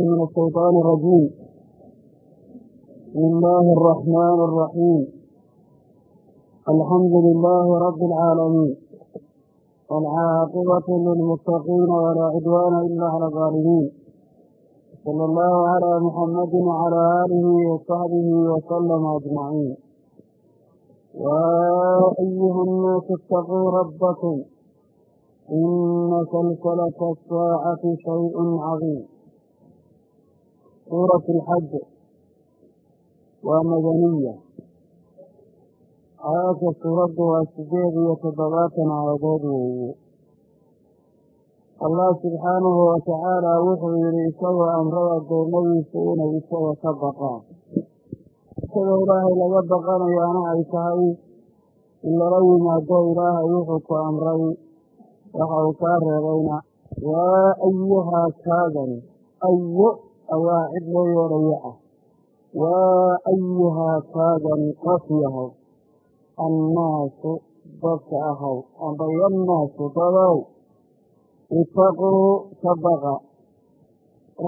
من الشيطان الرجيم بسم الله الرحمن الرحيم الحمد لله رب العالمين والعاقبة للمتقين ولا عدوان إلا على الظالمين صلى الله على محمد وعلى آله وصحبه وسلم أجمعين يا أيها الناس اتقوا ربكم إن سلسلة الساعة شيء عظيم suuratu اlxaj waa madaniya. Aayadka suuraddu waa sideed iyo toddobaatan aayadood weeye. Allah subxaanahu watacaala wuxuu yidhi isagoo amrada doommadiisa inay isaga ka baqaan. Isagoo ilaahay laga baqanayaana ay tahay in lala yimaado ilaahay wuxuu ku amray. Waxa uu kaa reebayna yaa ayuhaa kaagani ayo ayaa cid loo yeedhayo ah waa ayuhaa kaagani qof yahow annaasu dadka ahow amba yannaasu dadow itaquu ka baqa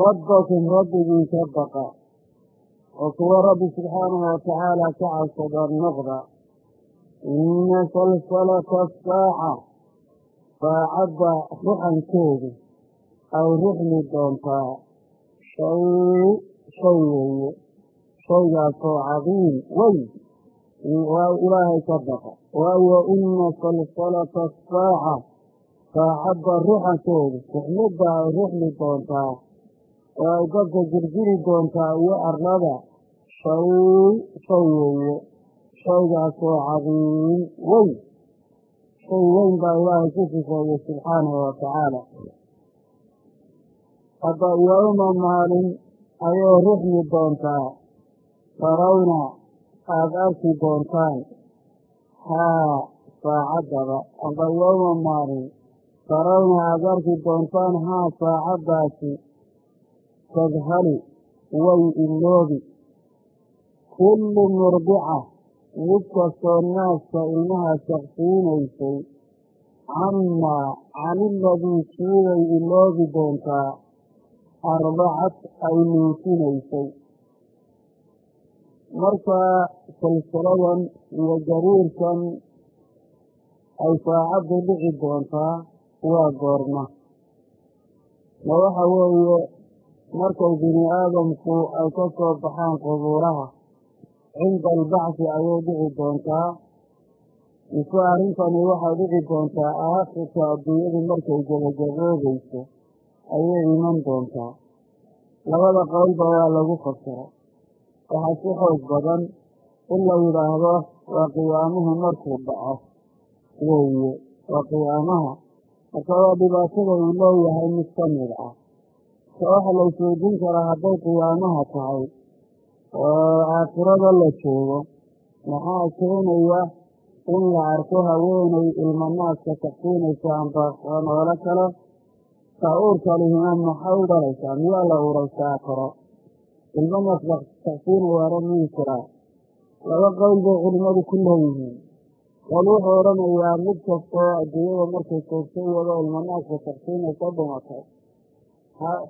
rabbakum rabbigii ka baqa oo kuwa rabbi subxaanahu watacaala ka cabsada noqda inna salsalata asaaca saacadda ruxankeedu ay ruxmi doontaa shay shay weeye shaygaasoo cadiim weyn waa ilaahay ka baqa waayo ina salsalata asaaca saacadda ruxankeedu ruxmidda ay ruxmi doontaa oo ay dadka jirjiri doontaa iyo arlada. Shay shay weeye shaygaasoo cadiim weyn shay weyn baa ilaahay ku sifeeyey subxaanahu watacaala hadda yowma maalin ayay ruxmi doontaa tarawna aada arki doontaan haa saacaddaba amba yowma maalin tarawna aada arki doontaan haa saacaddaasi tadhali way iloobi kullu murdica mid kastoo naaska ilmaha shaqsiinaysay camaa caniladii kiibay iloobi doontaa arbacad ay nuusinaysay markaa silsiladan iyo jariirkan ay saacaddu dhici doontaa waa goorma ma waxa weeye markay bini aadamku ay ka soo baxaan qubuuraha cinda albacsi ayay dhici doontaa mise arrintani waxay dhici doontaa aakhirka adduunyadu markay gabagaboobayso ayay iman doontaa. Labada qowlba waa lagu fasira waxaa si xoog badan in la yidhaahdo waa qiyaamuhu markuu dhaco. Weeye waa qiyaamaha. Marka waa dhibaatada uu leeyahay mid ka mid ah. Ka waxa la isweydiin karaa hadday qiyaamaha tahay oo aakhirada la joogo maxaa keenaya in la arko haweenay ilmanaaska taqsiinaysa amba noolo kale lihima maxay dhalaysaa miyaa la uuraysaa karo ilmanaas taqsiinayaana mii jiraa laba qowl bay culimmadu ku leeyihiin. Bal wuxuu odhanayaa mid kastoo adduunyada markay joogto iyadoo ilmanaaska taqsiinaysa dhimatay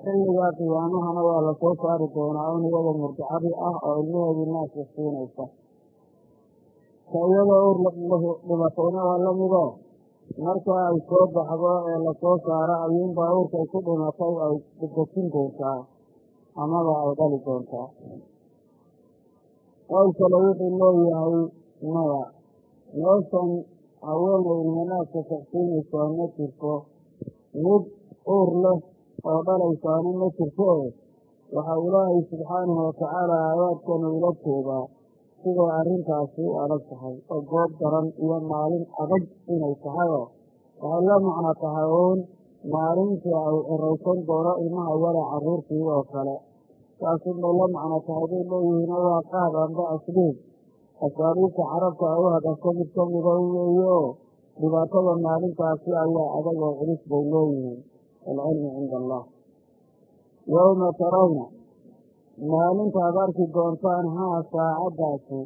xilligaa qiyaamahana waa la soo saari doonaa in iyada murdicadi ah oo ilmaheedii naaska siinaysa. Ka iyadoo uur dhimatayna waa lamido marka ay soo baxdo ee la soo saaro ayuunbaa uurkay ku dhimatay ay dejin doontaa amaba ay dhali doontaa. Qowl kale wuxuu leeyahay maya. Meeshan haweenay ilmanaaska taqsiinaysaa ma jirto. Mid uur leh oo dhalaysaani ma jirto. Waxaa ilaahay subxaanahu watacaala aayaadkanu ila jeedaa siday arrintaasi u adag tahay oo goob daran iyo maalin adag inay tahayoo waxay la macno tahay uun maalintii ay ciraysan doono ilmaha yara carruurtii oo kale. Saasunbay la macno tahay bay leeyihiino waa qaad amba asliib asaaliibta carabta u hadasho mid ka mida weeye oo dhibaatada maalintaasi ayaa adag oo culus bay leeyihiin. Alcilmu cinda allah. Yowma tarawna maalintaad arki doontaan haa saacaddaasi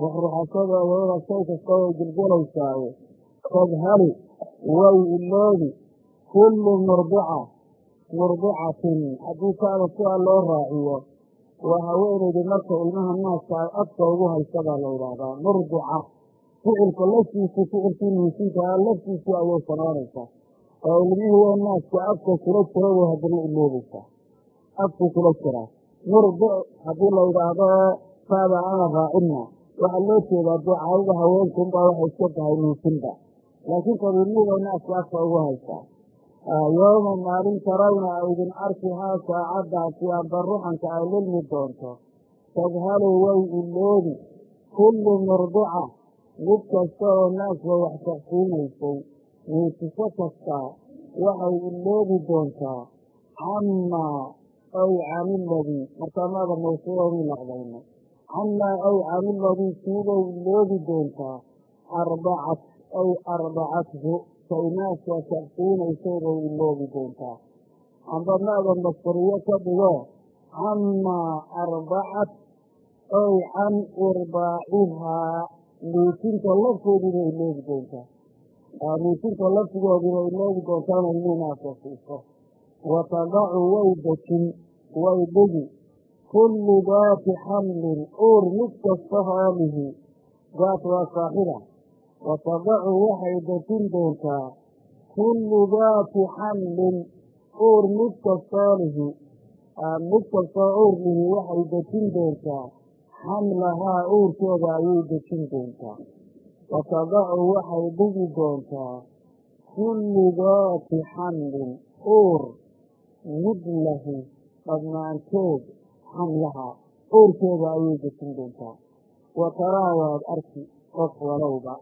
ruxruxashadeeda shay kasta way gelgelaysaaye tadhali way iloobi kullu murdica murdicatin. Haddii kaada sidaa loo raaciyo waa haweenaydu marka ilmaha naaska ay afka ugu haysa baa la yidhaahdaa. Murdica ficilka laftiisu ficilkii nuusinkaa laftiisii ayay samaynaysaa. Oo ilmihii waa naaska afka kula jira way haddana iloobaysaa afku kula jiraa murdic haddii la yidhaahdo taada ana raacinna waxaa loo jeedaa dee caadada haweenkunbaa waxay iska tahay nuusinba laakiin naaska afka ugu haysaa yooma maalin tarawna aydin arkihaa saacaddaasi amba ruxanka ay lilmi doonto. Tadhalu way iloobi kullu murdica mid kasta oo naaska wax taqsiinaysay nuusiso kastaa waxay iloobi doontaa. Camaa ay caniladii markaamaada mawsuuladii laqdayna camaa ay caniladii kiibay iloobi doontaa arbacat ay arbacathu kay naaska taqsiinaysay bay iloobi doontaa amba maada masariyo ka dhigo camaa arbacat ay can irbaacihaa nuusinta lafteedii bay iloobi doontaa nuusinta laftigoodii bay iloobi doontaa inay ilmihii naaska siiso watadacu way dejin way dhigi kullu daati xamlin uur mid kasta hoolihi daat waa saaxiba watadacu waxay dejin doontaa kullu daati xamlin uur mid kastoolihi mid kastoo uurlihi waxay dejin doontaa xamlahaa uurkeeda ayay dejin doontaa watadacu waxay dhigi doontaa kullu daati xamlin uur mid lahu dhammaanteed xamlaha uurkeeda ayay dejin doontaa. Wa taraa waad arki qof walowba.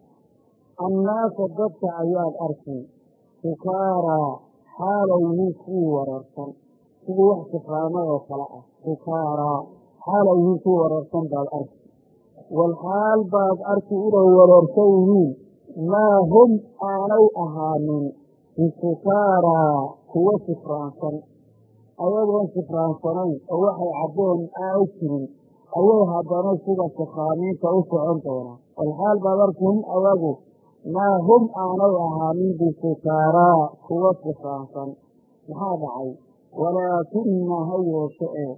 Annaasa dadka ayaad arki sukaaraa xaalay yihiin kuwii wareersan sidii wax sifraamo oo kale ah sukaaraa xaalay yihiin kuwii wareersan baad arki. Walxaal baad arki inay wareersan yihiin maa hum aanay ahaanin bisukaaraa kuwo sifraansan. Ayagoon sifraansanayn oo waxay cabbeen aanu jirin ayay haddana sida sifraamiinta u socon doonaa walxaal baad arki hum ayagu maa hum aanay ahaanin bisukaaraa kuwo sifraansan. Maxaa dhacay? Walaakina ha yeeshe ee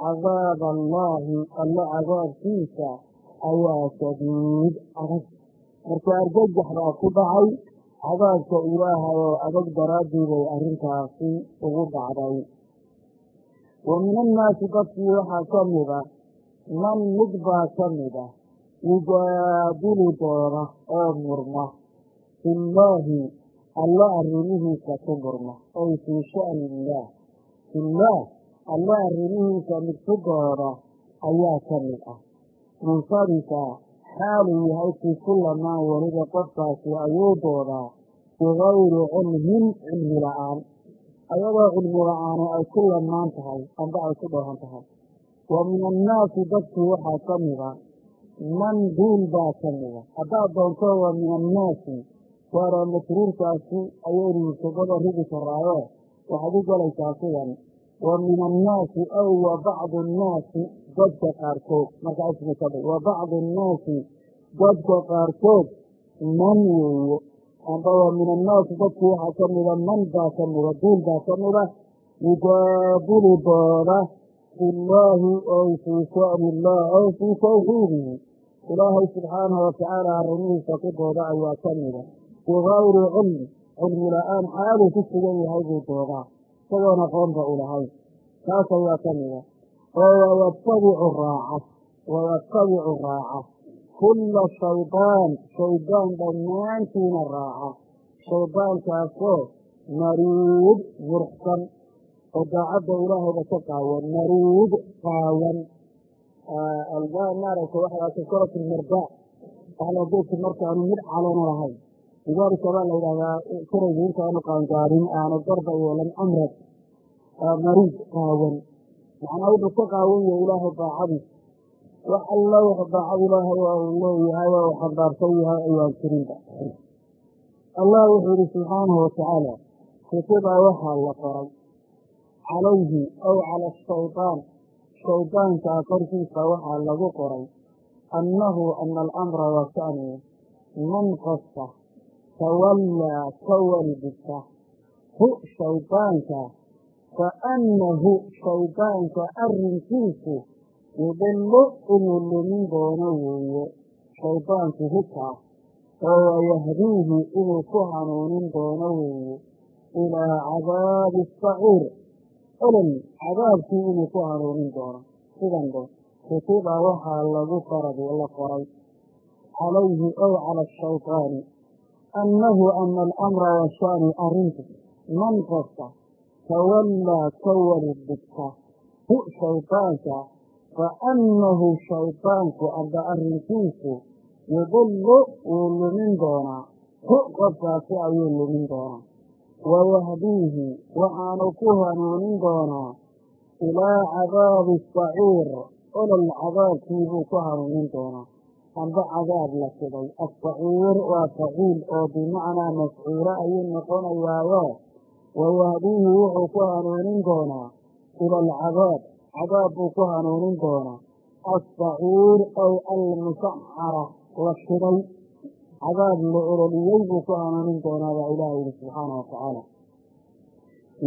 cadaaba allaahi alle cadaabkiisa ayaa shadiid adag marka argagax baa ku dhacay cadaabka ilaahay oo adag daraaddii bay arrintaasi ugu dhacday. Wa min annaasi dadkii waxaa ka mida man mid baa ka mida yujaadilu doona oo murma. Fillaahi alle arrimihiisa ku murma. Ay fii sha'ni illaah fillaah alle arrimihiisa mid ku dooda ayaa ka mid ah. Munsarifa xaaluu yahay kii ku lamaan weliba qofkaasi ayuu doodaa bigayri cilmin cilmi la'aan ayadoo cilmi la'aani ay ku lamaan tahay amba ay ku dheehan tahay wa min annaasi dadkii waxaa ka mida man duul baa ka mida haddaad doonto wa min annaasi waaraa majruurkaasi ayaynu musabada rigi karaayo waxaad u galaysaa sidan wa min annaasi aw wa bacdi annaasi dadka qaarkood markaa ismi wa bacdi annaasi dadka qaarkood man weeye amba min annaasi dadkii waxaa ka mida man baa ka mida duul baa ka mida yujaadilu dooda fillaahi oy fii sha'ni illaah ow fii tawxiidihi ilaahay subxaanahu watacaala arrimihiisa ku dooda ayaa ka mida bigayri cilmi cilmi la'aan xaaluu ku sugan yahay buu doodaa isagoon aqoonba u lahayn taas ayaa ka mida oo wayatabicu raaca wayatabicu raaca kulla shaydaan shaydaan dhammaantiina raaca shaydaankaasoo mariid murxsan oo daacadda ilaahayba ka qaawan mariid qaawan maaragta waxaa suuratu lmirdaa ahlageedki markaanu mid calana lahayn lidaalika baa la yidhahdaa kuraygu intaanu qaangaarin aanu garba yeelan amrad mariid qaawan macnaa wuxuu ka qaawan yahay ilaahay daacadiis wax alla wax daacad ilaahay oo uu leeyahay oo uu xambaarsan yahay ayaan jirinba allah wuxuu yihi subxaanahu watacaala kutiba waxaa la qoray. Calayhi aw cala ashaydaan shaydaankaa korkiisa waxaa lagu qoray. Annahu ana alamra waa shaniye man qofka tawallaa ka walbisa hu shaydaanka fa annahu shaydaanka arrinkiisu yudillu inuu lumin doono weeye shaydaanku hidkaas oo wayahdiihi inuu ku hanuunin doono weeye ilaa cadaabi asaciir olol cadaabkii inuu ku hanuunin doono sidan dhe kutiba waxaa lagu farad la qoray. Calayhi ow cala ashaydaani annahu ana alamra washani arrintu. Man qofka tawallaa ka wardhigta hu shaydaanka fa annahu shaydaanku amba arrinkiisu yudillu wuu lumin doonaa hu qofkaasi ayuu lumin doonaa wayahdiihi waxaanu ku hanuunin doonaa ilaa cadaabi asaciir olol cadaabkiibuu ku hanuunin doonaa amba cadaab la siday asaciir waa faciil oo bimacnaa mafcuulo ayuu noqonayaayo wayahdiihi wuxuu ku hanuunin doonaa ila alcadaab cadaab buu ku hanuunin doonaa asaciir ay almusaccara la shiday cadaab la ololiyey buu ku hanuunin doonaa baa ilaah yihi subxaana watacaala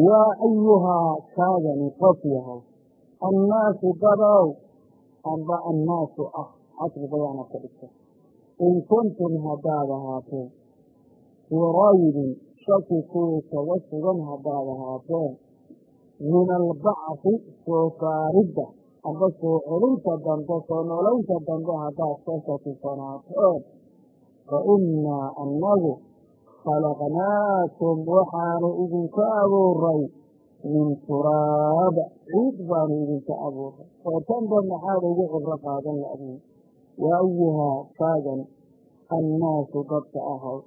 yaa ayuhaa kaagani qof yahay annaasu dadow amba annaasu ah casri bayaana ka dhigta in kuntum haddaad ahaateen fii raybin shaki kuwii kaga sugan haddaad ahaateen min albacfi soo saaridda amba soo celinta dambe soo noolaynta dambe haddaad ka shakisanaateen fa innaa annagu khalaqnaakum waxaanu idinka abuuray min turaab. Ciid baanu idinka abuuray. Oo tanba maxaad ugu cibro qaadan la'diin yaa ayuhaa kaagan annaasu dadka ahaw.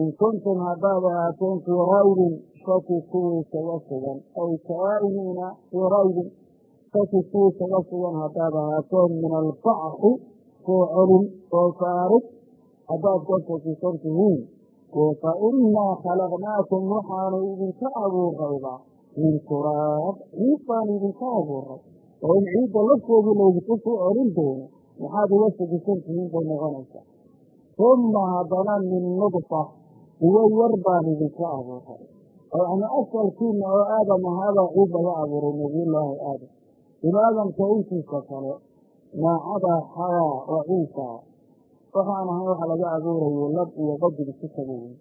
In kuntum haddaad ahaateen fii raybin shaki kuwii kaga sugan ay kaa'iniina fii raybin shaki kuwii kaga sugan haddaad ahaateen min albacfi soo celin soo saarid haddaad ka shakisan tihiin fa innaa khalaqnaakum waxaanu idinka abuurayba min turaab ciid baanu idinka abuuray oo in ciidda lafteedii laydinku soo celin doono maxaad uga shakisan tihiin bay noqonaysaa uma haddana min nudfa biyo yar baan idinka abuuray yani asalkiina oo aadam ahaabaa ciid laga abuuray nabiyullaahi aadam. Bini aadamka intiisa kale maacadaa xayaa oo ciisa waxaan ahay waxa laga abuurayay lab iyo badig isu tagayey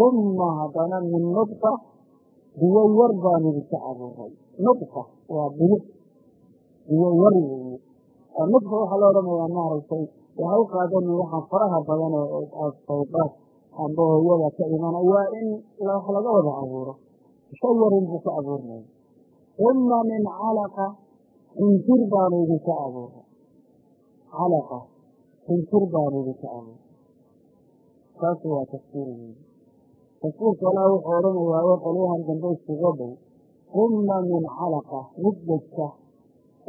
uma haddana min nudfa biyo yar baan idinka abuuray. Nudfa waa biyo. Biyo yar weeye. Nudfa waxaa la odhanayaa maaragtay waxa u qaadani waxa faraha badan oo saydaad amba hooyada ka imana waa in laga wada abuuro. Shay yarin buu ka abuurnaya uma min calaqa xinjir baanu idinka abuuray. Calaqa xinjir baanu idinka abuuray. Taasi waa tafsiirigeydi tafsiirka alaa wuxuu odhanayaa qolyahan dambe iskuga dhow. Uma min calaqa mid degta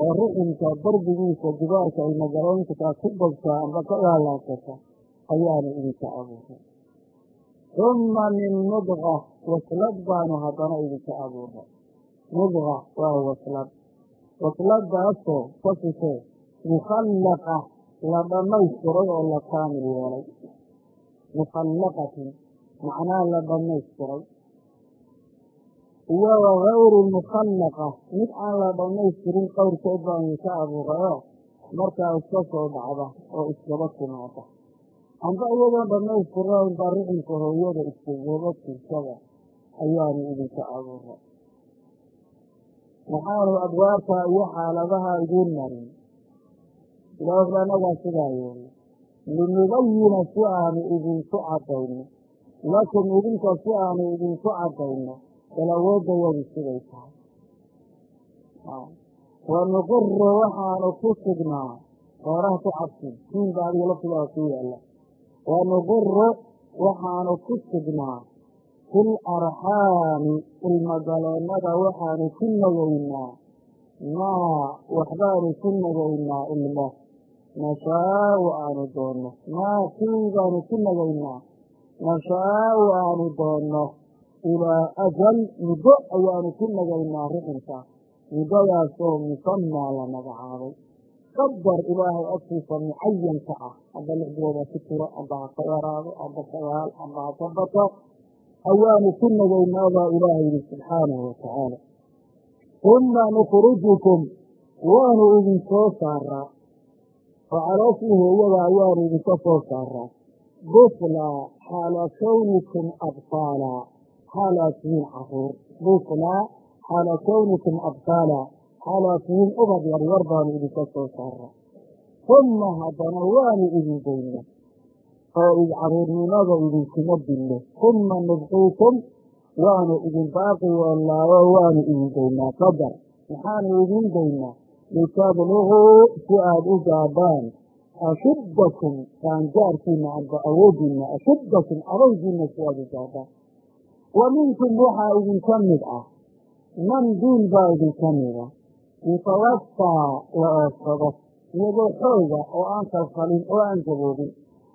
oo ruxinka darbigiisa gubaarka ilmogaloynkataa ku degtaa amba ka laalaasata ayaanu idinka abuuray uma min mudqa waslad baanu haddana idinka abuuray mudqa waa waslad wasladaasoo ka fitee mukhallaqa la dhammaystiray oo la kaamil yeelay mukhallaqatin macnaha la dhammaystiray iyo wagayri mukhallaqa mid aan la dhammaystirin qowrkeed baan idinka abuurayoo markaa iska soo dhacda oo iskaba timaada amba iyadoo dhammaystirayn baa rixinka hooyada iskagaba tirsada ayaanu idinka abuuray maxaanu adwaarta iyo xaaladaha idiin marin. Ilaahla anagaa sidaa yeelay. Linubayina si aanu idinku caddayno. Lakum idinka si aanu idinku caddayno bal awooddayadu siday tahay. Wanuqiru waxaanu ku sugnaa qooraha ku cabsin siinba adiga laftigaa ku yaalla wanuqiru waxaanu ku sugnaa. Fil arxaami ilmogaleennada waxaanu ku nagaynaa maa waxbaanu ku nagaynaa ilmo. Nashaau aanu doonno. Maa kii baanu ku nagaynaa nashaau aanu doonno. Ilaa ajal muddo ayaanu ku nagaynaa rixinka muddadaasoo musamaa la magacaabay qadar ilaahay agtiisa mucayanka ah amba lix bilooda ku jiro amba ha ka amba sagaal amba ha ka bato ayaanu ku nagaynaabaa ilaahay yihi subxaanahu watacaala uma nukhrijukum waanu idin soo saaraa calooshii hooyada ayaanu idinka soo saaraa buflaa xaala kawnikum abtaala xaalaad tihiin carruur buflaa xaala kawnikum abtaala xaalaad tihiin ubad yaryar baanu idinka soo saaraa uma haddana waanu idin goynaa oo caruurnimada idinkuma dillo uma nubqiikum waanu idin baaqi yeelnaayo waanu idin goynaa qadar maxaanu idin goynaa litabluguu si aada u gaadhaan ashuddakum qaangaarkiina amba awoodiina ashuddakum adaygiina si aada u gaadhaan wa minkum waxaa idinka mid ah man diin baa idinka mida yutawafaa la oofsado iyadoo xooga oo aan kalfalin oo aan gaboobin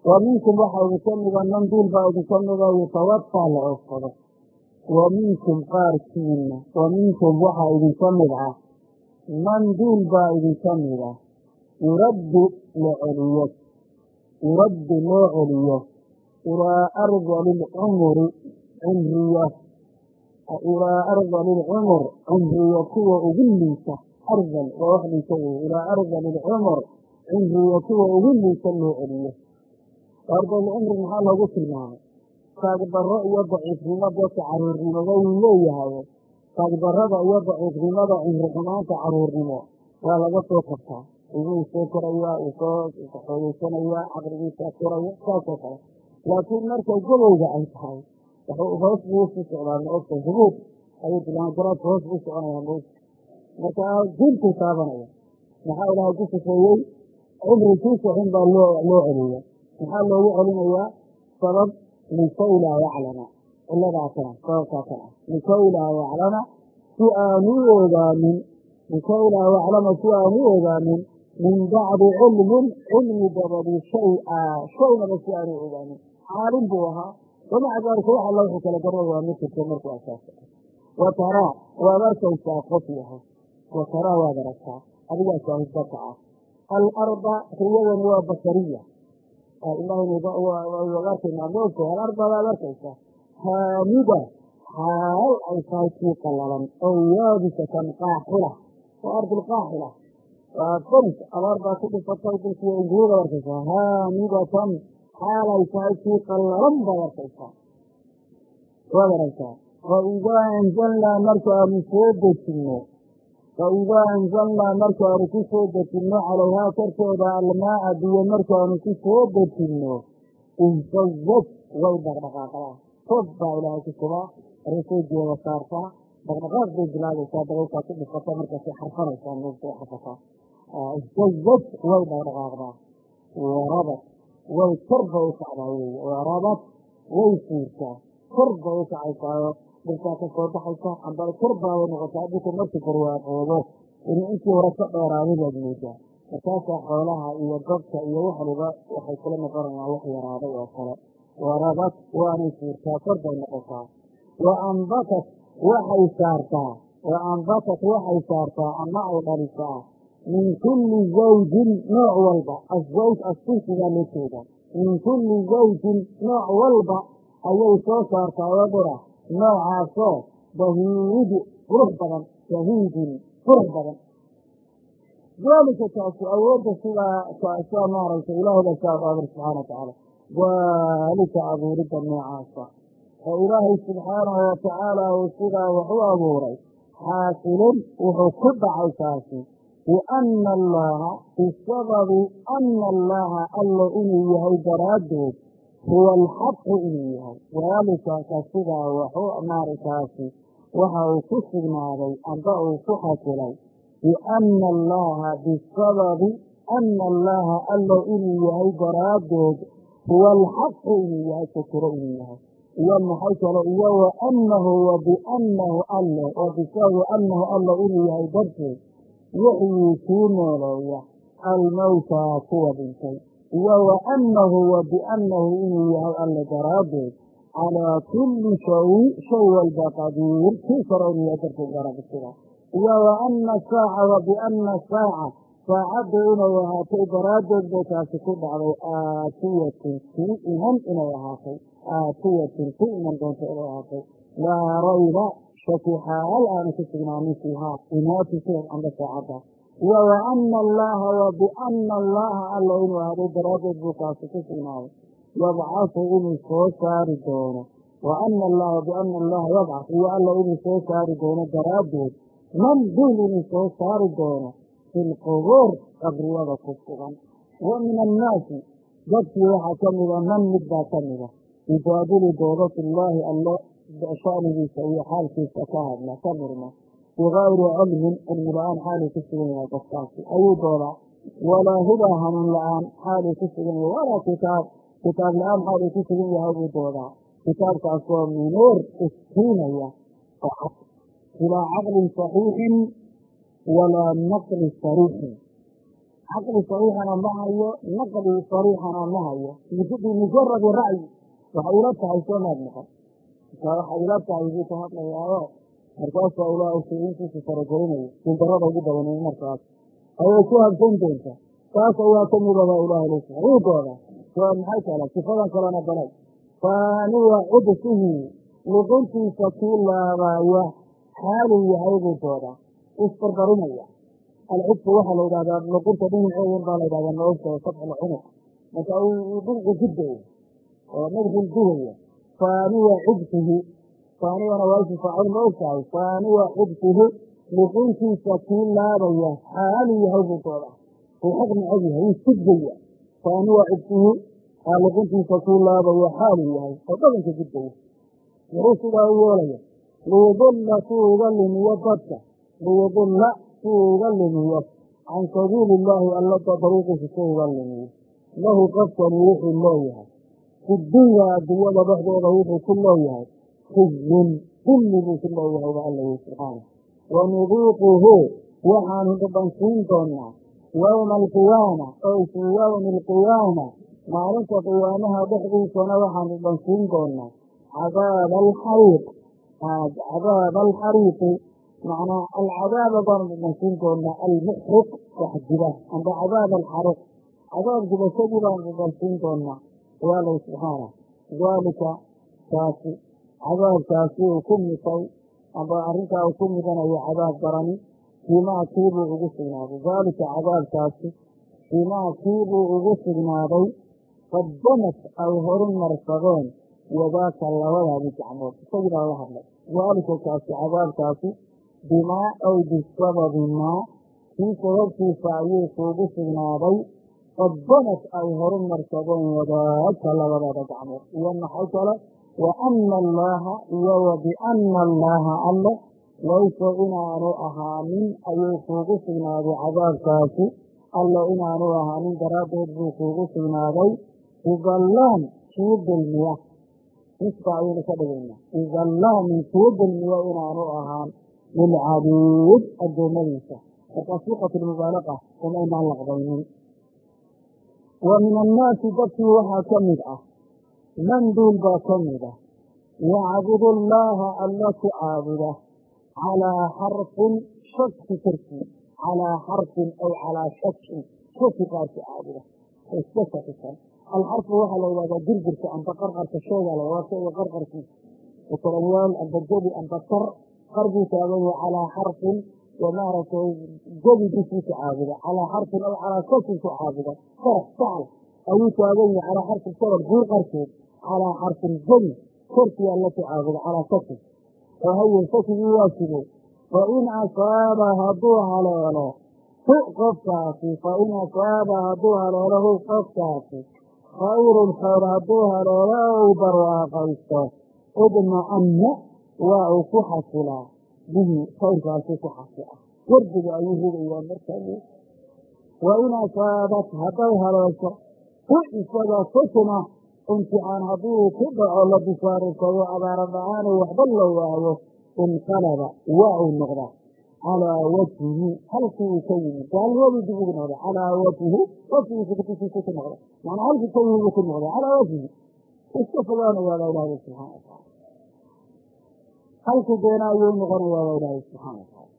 wa minkum waxaa idinka mida man diin baa idinka mida yutawafaa la oofsado wa minkum qaarkiina wa minkum waxaa idinka mid ah man diin baa idinka mid ah yuraddu la celiyo yuraddu loo celiyo ilaa ardali lcumuri cumriya ilaa ardali lcumur cumriya kuwa ugu liisa ardal waa wax liisa wey ilaa ardali lcumur cumriya kuwa ugu liisa loo celiyo ardalcumri maxaa loogu tilmaamay taagdarro iyo daciifnimo dadka caruurnimada wuu leeyahay taagdarrada iyo daciifnimada cumri xumaanta caruurnimo waa laga soo kabtaa ilmihuu soo korayaa uu soo xoogeysanayaa caqligiisaa koraya saasoo kale laakiin markay gabowga ay tahay hoos buu u sii socdaa maogta hubuud ayuu tilmaama garaadka hoos buu soconaya marka diintuu taabanaya. Maxaa ilaahay ku sifeeyey cumrikiisa xun baa loo celiya maxaa loogu celinayaa? Sabab likay laa yaclama. Ciladaasana sababkaasana ah likay laa yaclama si aanu ogaanin. Likay yaclama si aanu ogaanin. Min bacdi cilmin cilmi dabadi shay-a shaynaba si aanu ogaanin. Caalim buu ahaa. Wamaca daalika wax alla wuxuu kala garan waa mitirka markuu asaasa wa taraa waad arkaysaa qof yahay wa taraa waad aragtaa adigaa shaahidbaka ah alarda riyadani waa basariya moogta alarda baad haamida xaal ay tahay kii qallalan oo yaabisatan qaaxila waa ardulqaaxila waa faris abaar baa ku dhifatay dulkiiyo ingiriyadaad arkaysaa haamidatan xaal ay tahay kii qallalan baad arkaysaa waad aragtaa faidaa anzalnaa markaanu soo dejinno faidaa anzalnaa markaanu ku soo dejinno calayhaa korkeeda almaaa biyo markaanu ku soo dejinno ihsazad way dhaqdhaqaaqdaa. Tob baa ilaahay ku subaa jeeda saartaa dhaqdhaqaaq bay bilaabaysaa dabaysaa ku dhifata markaasay xarfanaysaa nuugta xafataa ihsazad way dhaqdhaqaaqdaa. Warabad way kor bay u kacdaa weeye warabad way fuurtaa kor bay u kacaysaayo dhirtaa ka soo baxaysa amba kor baabay noqotaa dhulka markii barwaaqoodo inuu intii hore ka dheeraaday baad moodaa. Markaasaa xoolaha iyo dadka iyo waxliba waxay kula noqonayaan wax yaraaday oo kale. Warabad waanay fuurtaa kor bay noqotaa. Wa ambatat waxay saartaa. Wa ambatat waxay saartaa ama ay dhalisaa. Min kulli zawjin nooc walba azawj assinsigaa loo jeeda min kulli zawjin nooc walba ayay soo saartaa oo dhira noocaasoo bahiidi qurux badan bahiidin qurux badan daalika taasi awoodda sidaa saa maaragtay ilaahayba saa abuur subxaana watacaala daalika abuuridda noocaasa oo ilaahay subxaanahu watacaala uu sidaa wax u abuuray xaasilun wuxuu ku dhacay taasi biana allaha bisababi ana allaha alla inuu yahay daraaddeed huwa alxaqu inuu yahay. Daalika ka sidaa waxu maaritaasi waxa uu ku sugnaaday amba uu ku xasilay biana allaha bisababi ana allaha alla inuu yahay daraaddeed huwa alxaqu inuu yahay sakiro inuu yahay. Iyo maxay kale iyo wa anahu wa bianahu alle wa bisababi anahu alla inuu yahay darteed yuxyii kii nooleeya almawtaa kuwa dhintay wa anahu wa bianahu inuu yahay alle daraaddeed calaa kulli shay shay walba qadiir kii karo inuu yahay darteed garabisida iyo wa ana saaca wa biana saaca saacadda inay ahaatay daraaddeed bay taasi ku dhacday aatiyatin kii iman inay ahaatay aatiyatin kii iman doonta inay ahaatay laa rayba aanu ku sugnaanin fiihaa imaati sida amba saacadda iyo wa ana allaha wa biana allaha alla inuu ahday daraaddeed buu kaasi ku sugnaaday yabcasu inuu soo saari doono wa ana allaha biana allaha yabcas iyo alla inuu soo saari doono daraaddeed man duul inuu soo saari doono fi lqubuur qabriyada ku sugan wa min annaasi dadkii waxaa ka mida man mid baa ka mida yujaadilu dooda fillaahi alle shanigiisa iyo xaalkiisa ka hadla ka murma bigayri cilmin cilmi la'aan xaaluu ku sugan yahay qofkaasi ayuu doodaa walaa hudaa hanuun la'aan xaaluu ku sugan yahay walaa kitaab kitaab la'aan xaaluu ku sugan yahay buu doodaa kitaabkaasoo minuur iskiinaya oo cad ilaa caqlin saxiixin walaa naqli sariixin caqli sariixana ma hayo naqli sariixana ma hayo bimujaradi ra'yi waxay ila tahay soo maad noqon waxay ila tahay buu ka hadlayaayo markaasaa ilaahay shucuurtiisa faragelinaya sindarada ugu badanay markaas. Ayay ku habsan doonta. Taas ayaa ka midaba ilahay l wuu doodaa waa maxay kale sifadan kalena balay. Faaniya cudsihi luquntiisa kii laabaaya xaaluu yahay buu doodaa isbarbarinaya alcudku waxaa la yidhahdaa luqunta dhinaceedin baa la yidhahdaa noogta sabxul cunuq marka uu dhinacu gudbaya oo madaxul gubaya faaniya cudsihi faaniyana waa isu faacil ma og tahay faaniya cudsihi luquntiisa kii laabaya. Xaaluu yahay buu doodaa uu xaq necab yahay. Wuu gudbaya faaniya cudsihi aa luquntiisa kii laabaya. Xaaluu yahay. Oo dhabanka gudbaya wuxuu sidaa u yeelaya. Liyudilla si uga lumiyo dadka liyudilla si uga lumiyo can sabiili illaahi allada dariiqiisa si uga lumiyo lahu qofkani wuxuu leeyahay fi dunyaa addunyada dhexdeeda wuxuu ku leeyahay khizyun dulli buu ku leeyahay ba alla yii subxaana wanudiiquhu waxaanu dhadhansiin doonaa yowma alqiyaama oy fii yowmi alqiyaama. Maalinta qiyaamaha dhexdiisana waxaan dhadhansiin doonaa cadaaba alxariiq. Cadaaba alxariiqi macnaa alcadaaba baanu dhadhansiin doonaa almuxriq wax guba amba cadaaba alxariiq. Cadaab gubashadii baanu dhadhansiin doonaa. Waalay subxaana daalika kaasi cadaabkaasi uu ku mitay amba arrintaa uu ku midanayo cadaab darani fiimaa kiibuu ugu sugnaaday daalika cadaabkaasi fiimaa kiibuu ugu sugnaaday qadamat ay horu marsadeen wadaaka labadaadi gacmood. Isagii baa la hadlay. Daalika kaasi cadaabkaasi bimaa ay bisababi maa kii sababtiisa ayuu kuugu sugnaaday qadamat ay horu marsadeen wadaaka labadaada gacmood. Iyo maxay kale wa ana allaaha iyo wa biana allaaha alle laysa inaanu ahaanin ayuu kuugu sugnaaday cadaabkaasi alle inaanu ahaanin daraaddeed buu kuugu sugnaaday idallaan kii dulmiya nisba ayaynu ka dhigaynaa idallaamin kii dulmiya inaanu ahaan lilcabiid addoommadiisa markaa siiqatulmubaalaqa umaynaan laqbaynin wa min annaasi dadkii waxaa ka mid ah man duul baa ka mid ah yacbudu allaaha alla ku caabuda calaa xarfin shaki korkii calaa xarfin ay calaa shakin shaki qaar ku caabuda iska shakisan alxarfu waxaa la yidhahdaa girgirka amba qarqarka sheega la waa shayga qarqarkiisa ukalanyaal amba gebi amba kar qarbuu taagan yahay calaa xarfin wa maaragtay gebi bishii ku caabuda calaa xarfin aw calaa shakin ku caabuda sarax sacal ayuu taagan yahay calaa xarfin sabal buur qarkeed calaa xarfin gebi korkii alla ku caabuda calaa shakin oo shakigii waa sidee fa in asaaba hadduu haleelo hu qofkaasi. Fa in asaaba hadduu haleelo hu qofkaasi. Khayrun khayr hadduu haleelo ou barwaaqaysto. Idma'anna waa uu ku xasilaa. Bihi khayrkaasi ku xasila wardiga ayuu rigayaa markaa wa in asaabat hadday haleesho hu isaga fitna imtixaan haddii uu ku dhaco la bishaaraysado abaara dhacaanu waxba la waayo inqalaba waa uu noqdaa. Calaa wajhihi halkii uu ka yimid. Gaalnimadii dib ugu noqda calaa wajhihi wajhigiisa kutiisiisa ku noqda macnaa halkii ka yimid ku noqda calaa wajhihi. Iska fogaanayaa baa ilaahay subxana wa taala halkii deena ayuu noqonayaa baa ilaahay subxaana wa taala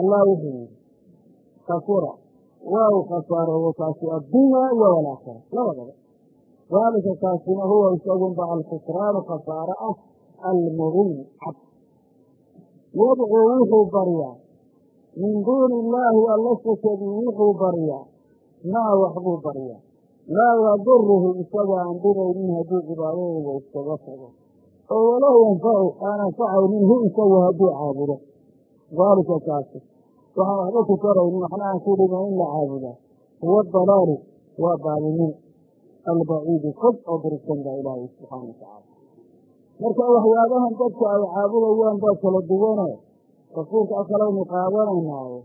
allah wuxuu yihi kasura waa uu khasaareeyey kaasi addunya iyo walaakhira labadaba daalika kaasina huwa isagunba alkhusraanu khasaare ah almubiin cad yadcuu wuxuu baryaa min duuni illaahi alla sakadii wuxuu baryaa maa waxbuu baryaa laa yaduruhu isaga aan dhiraynin hadduu cibaadadeeda iskaga tago oo walaa yanfacu aan anfacaynin hu isagu hadduu caabudo daalika kaasi waxaan waxba ku taraynin waxna aan ku dhiman in la caabudaa huwa dalaalu waa baadinin albaciidu fog oo durugsan baa ilaahay subxaana watacaala marka waxyaabahan dadka ay caabudayaan baa kala duwane rasuulka akalaynu qaadanaynaayo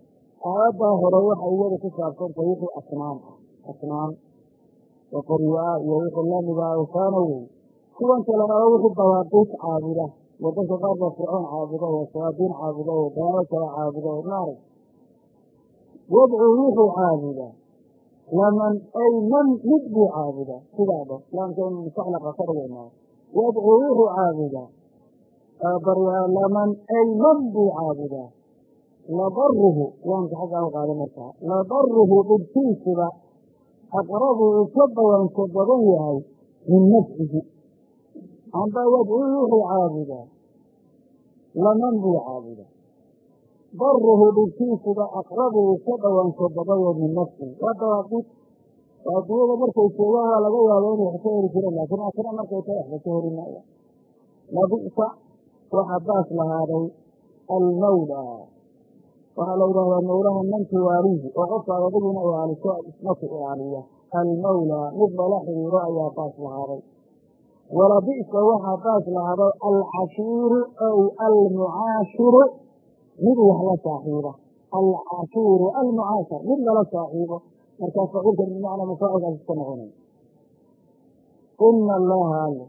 aayaddaa hore waxay iyada ku saabsantay wixii asnaam ah. Asnaam oo qoryaa iyo wixii lamida awsaana wey kuwan kalena oo wixii dawaaqiis caabuda wadanka qaar baa fircoon caabuda oo shayaadiin caabuda oo daalo kala caabuda oo naara yadcuu wuxuu caabudaa laman ay man mid buu caabudaa sidaa dhan laamkaynu musaxlaqa ka dhigaynaa yadcuu wuxuu caabudaa laman ay man buu caabudaa ladaruhu laamka xaggaa u qaada markaa ladaruhu dhibkiisuba aqrabu uu ka dawaanka badan yahay min nafcihi amba yadcuu wuxuu caabudaa laman buu caabudaa daruhu dhibkiisuba aqrabu ka dhawaanka badan yahay min nafcihi waa dawaaqid adduunyada markay joogaan waa laga yaaba inay wax ka heri jireen laakiin markay ta waxba ka heri maaya labisa waxaa baas lahaaday almawla waxaa la yidhahdaa mawlaha manki waalihi oo qofkaad adiguna ilaaliso ismaka ilaaliya almawla mid lala xiriiro ayaa baas lahaaday. Walabi'sa waxaa baas lahaaday alcashiiru ay almucaashiru mid wax la saaxiiba alcashiiru almucaashar mid lala saaxiibo markaas faciilka bimacnaa mafaacilkaas iska noqonay. Ina allaha alle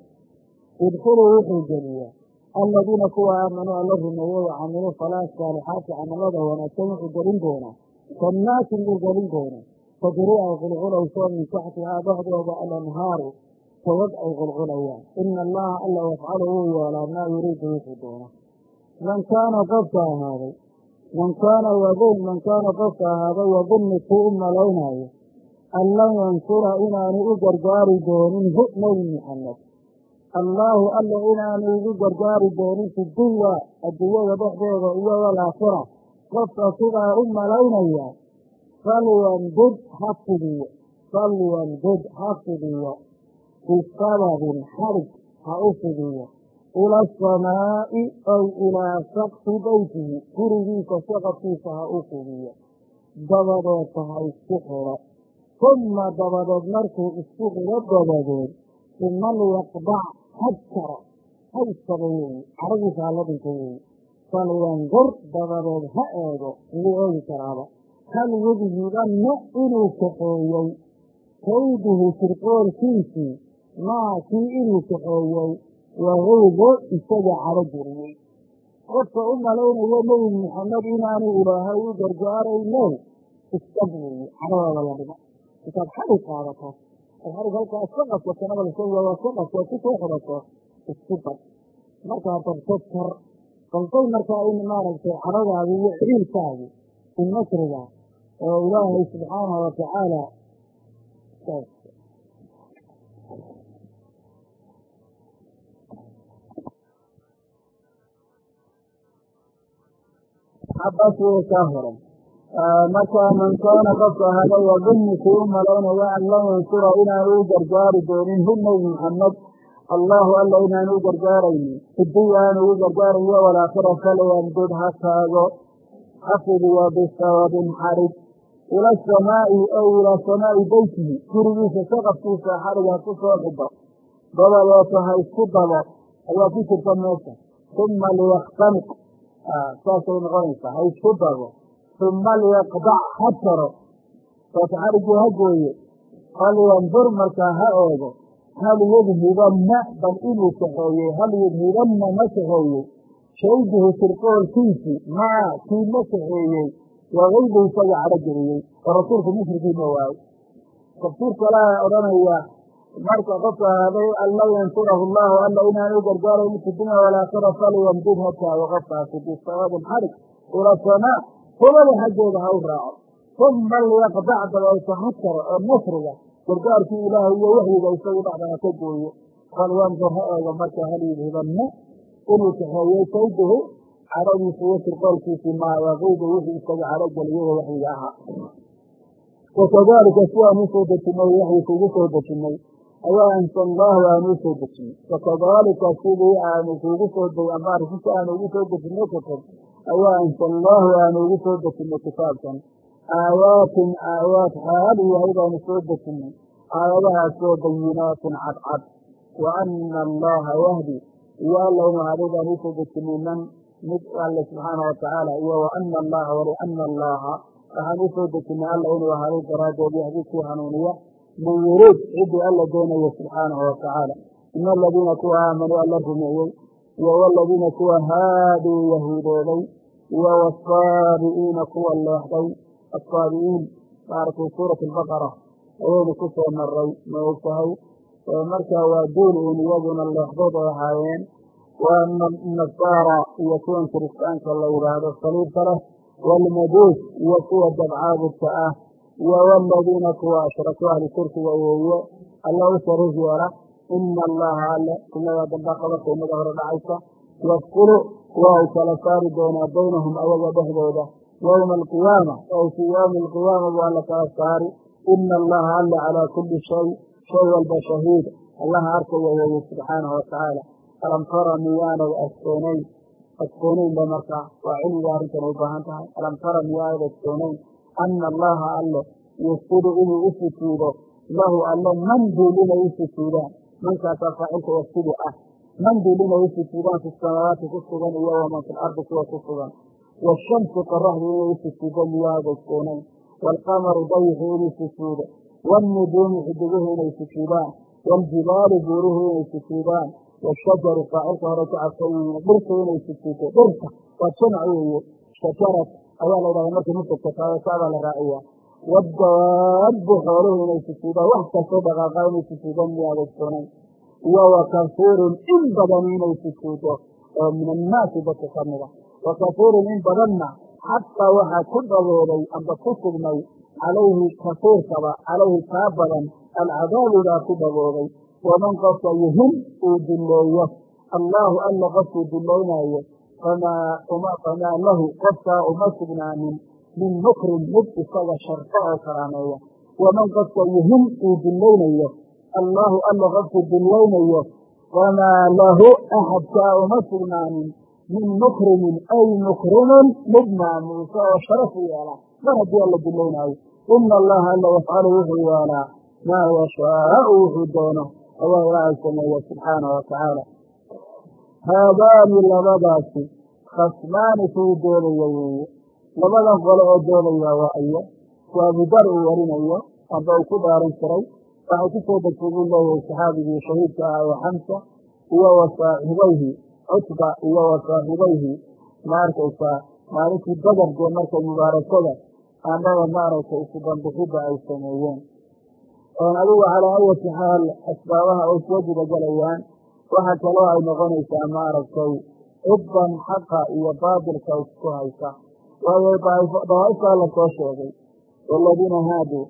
idkhuluu wuxuu geliyaa aladiina kuwa aamanuu alla rumeeyey wa camiluu salaa saalixaati camalada wanaagsan wuxuu gelin doonaa jannaatin buu gelin doonaa tajri ay qulqulayso min taxtihaa dhexdooda alanhaaru tawad ay qulqulayaan ina allaha alla yafcalu wuu yeelaa maa yuriidu wuxuu doona man kaana qofka ahaaday man kaana wadun man kaana qofka ahaaday yadunni kuu u malaynaayo an lan yansura inaanu u gargaari doonin hu nebi muxamed allaahu alla inaanu igu gargaari doonin fi dunya dhexdeeda iyo walaakhira qofka sidaa u malaynaya falyandud ha fidiyo falyandud ha fidiyo bisababin xarig ha u fidiyo ila asamaa'i ay ilaa sakfi beytihi gurigiisa saqafkiisa ha u fidiyo dabadeedka ha isku xidho uma dabadeed markuu isku xidho dabadeed uma liyaqdac hajkara hajkaba weeye caragiisa hala dhinta weeye falyandur dabadeed ha eego wuu eegi karaaba hal yudhibanna inuu kaxeeyey kayduhu sirqoolkiisii maa kii inuu kaxeeyey wahuubo isaga caro geliyey qofka u malaynayo nebi maxamed inaanu ilaahay u gargaarayno. Iska buuye caradooda la dhigo. Intaad xarig qaadato ad xarig halkaa iska sanada la soo waa iska qabto ku soo xidato isku dad markaa dabto jar qalday markaa in maaragtay caradaadi iyo ciilkaadi in nasriga oo ilaahay subxaanahu watacaala xabas wuu kaa horan marka man kaana qofka ahada yadunni kii u malaynaya an lan yansura inaanu u gargaari doonin hu nebi maxamed allahu alla inaanu u gargaaraynin. Fidunya aanu ugu gargaarayo walaakhira falyandud ha taago. Hafidiyo bisababin xarig ila asamaa'i ay ilaa samaa'i beytihi gurigiisa saqafkiisa xarig ku soo xido. Dabadeeto ha isku dabo. Ayaa ku jirta meesha. Uma liyaktaniq saasay noqonaysaa ha isku dabo uma liyaqdac ha jaro saas xariggii ha gooye falyandur markaa ha eego hal yudhibanna bal inuu kaxeeyey hal yudhibanna ma kaxeeyey shayduhu sirqoolkiisii maa kii ma kaxeeyey wagaydu isaga cadho geliyey oo rasuulku mushrikiima waaye tafsiir kalaa odhanaya marka qofka ahaaday an lan yansurahu allahu alla inaanu u gargaarayni fi dunya walaakhira falyamdud ha taago qofkaasi bisababin xarig. Ila samaa hubada xaggeeda ha u raaco. Uma liyaqdac dabaysa ha oo nasriga gargaarkii ilaahay iyo waxyiga isagu dhacdana ka gooyo falyandur ha eego marka hal inuu kaxeeyey sayduhu cadhadiisa iyo sirqoolkiisii maa yaqiidu wixii isaga cadho geliyada waxyiga ahaa. Wakadalika si aan u soo dejinay waxii kugu soo dejinay ayaa ansalnaahu aanu u soo dejinay wakadalika sidii aanu kugu soo ama arrinta aanu ugu soo dejinay kutub ayaa ansalnaahu aanu ugu soo dejinay kitaabkan. Aayaatin aayaat xaal yahay baanu soo dejinay aayadahaasoo bayinaatin cadcad. Wa ana allaha yahdi iyo allowna haday baanu u soo dejinay man mid alle subxaana watacaala iyo wa ana allaha waliana allaha. Waxaan u soo dejinay alla inuu ahaaday daraaddeed yahdi kii hanuuniya yuriid ciddii alla doonaya subxaanahu watacaala ina aladiina kuwa aamanuu alla rumeeyey iyo waladiina kuwa haaduu yahuudooday iyo wasaabi'iina kuwa leexday asaabi'iin maaragtay suurat albaqara ayaynu ku soo maray ma og tahay markaa waa duul uun iyaguna leexdood ay ahaayeen waa nasaara iyo kuwan kiristaanka la yidhaahdo saliibka leh waalmajuus iyo kuwa dabcaabudka ah iyo waladiina kuwa ashrakuu ahli shirkiga weeye alla u sharif yeela ina allaha alle sunnada damba qabarka inaga hore dhacaysa yafsilu waa u kala saari doonaa baynahum ayaga dhexdooda yowma alqiyaama ay fii yowmi alqiyaama bu alla kala saari ina allaha alle calaa kulli shay shay walba shahiid allaha arkaya weeye subxaanahu watacaala alam tara miyaanay astoonayn astoonaynba markaa waa cilmiga arrintan u baahan tahay alam tara miyaanad astoonayn ana allaha alle yasjudu inuu u sujuudo lahu alle mandul inay u sujuudaan mankaasaa faacilka yasjudu ah mandul inay u sujuudaan fi samaawaati ku sugan iyo waman fi lardi kuwa ku sugan washamsu qoraxdu inay u sujuudo astoonayn waalqamaru dayixu inuu sujuudo waalnujuumu xidiguhu inay sujuudaan waaljibaalu buuruhu inay sujuudaan washajaru faacilka hore ku yihiin dhirta inay sujuudo dhirta waa jamac weeye shajarat ayaa la ydhahda markii mufradka taabasabaa la raaciyaa waddawaabu xooluhu inay sujuudaan wax kastoo dhaqaaqa inay sujuudaan miyaad ogsoonayn iyo wa kafiirun in badan inay sujuudo oo min annaasi dadka ka mida wa kafiirun in badanna xataa waxaa ku dhabooday amba ku sugnay calayhi kafiirkaba calayhi kaa badan alcadaabu baa ku dhabooday waman qofka yuhim uu dulleeyo allaahu alla qofkuu dullaynaayo famaa lahu qofkaa uma sugnaanin min mukrin mid isaga sharfo oo karaameeya waman qofka yuhim uu dullaynayo allaahu alla qofkuu dullaynayo famaa lahu axadkaa uma sugnaanin min mukrimin ay mukrimin mid maamuusa oo sharaf u yeela mar haddii alla dullaynaayo ina allaha alla yafcalu wuxuu yeelaa maa yashaau wuxuu doono ayaa ilaahay sameeya subxaanahu watacaala haadaani labadaasi khasmaani kuu doodaya weeye labadan qole oo doodaya waa ayo waa mudar uu warinayo amba uu ku dhaaran jiray waxay ku soo degtay buu leeyahay saxaabigii shahiidka ah ee xamsa iyo wa saaxibayhi cutba iyo wa saaxibayhi ma arkaysaa maalintii badar dee markay mubaarakada ambaba maaragtay isu bandixidda ay sameeyeen oon adigu calaa ayati xaal asbaabaha ay soo gudagelayaan waxa kaloo ay noqonaysaa maaragtay ciddan xaqa iyo baatilka isku haysa. Waayo dawaa'iftaa la soo sheegay. Waaladiina haaduu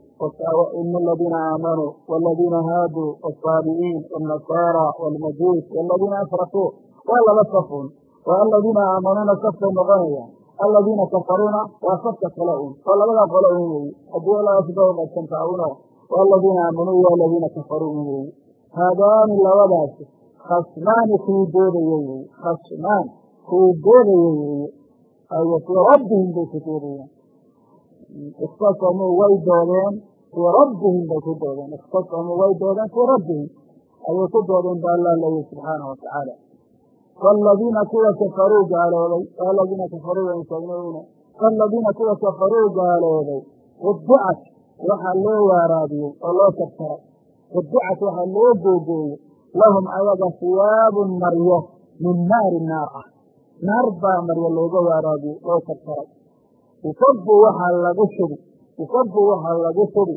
ina aladiina aamanuu waaladiina haaduu waasaabi'iin waannasaara waalmajuus waaladiina ashrakuu waa laba safun waa aladiina aamanuuna safkay noqonayaan aladiina kafaruuna waa safka kale un oo labadaa qole un weeye haddii laasdaqasantaauno waladiina aamanuu iyo aladiina kafaruu un weeye haadaani labadaasi khasmaani kuu doodaya weeye khasmaan kuu doodaya weeye ayo fii rabbihim bay ku doodayaan ikhtasamuu way doodeen fii rabbihim bay ku doodeen. Ikhtasamuu way doodeen fii rabbihim ayay ku doodeen ba allah leeyahy subxaana watacaala waaladiina kuwa kafaruu gaalooday aladiina kafaruu waan sheegnayna waaladiina kuwa kafaruu gaalooday qudicat waxaa loo waaraabiyey oo loo tartaray qudicat waxaa loo googooyey lahum ayaga siyaabun maryo min naari naar. Ah naar baa maryo looga waaraabiyey loo tartaray yusabu waxaa lagu shubi yusabu waxaa lagu shubi.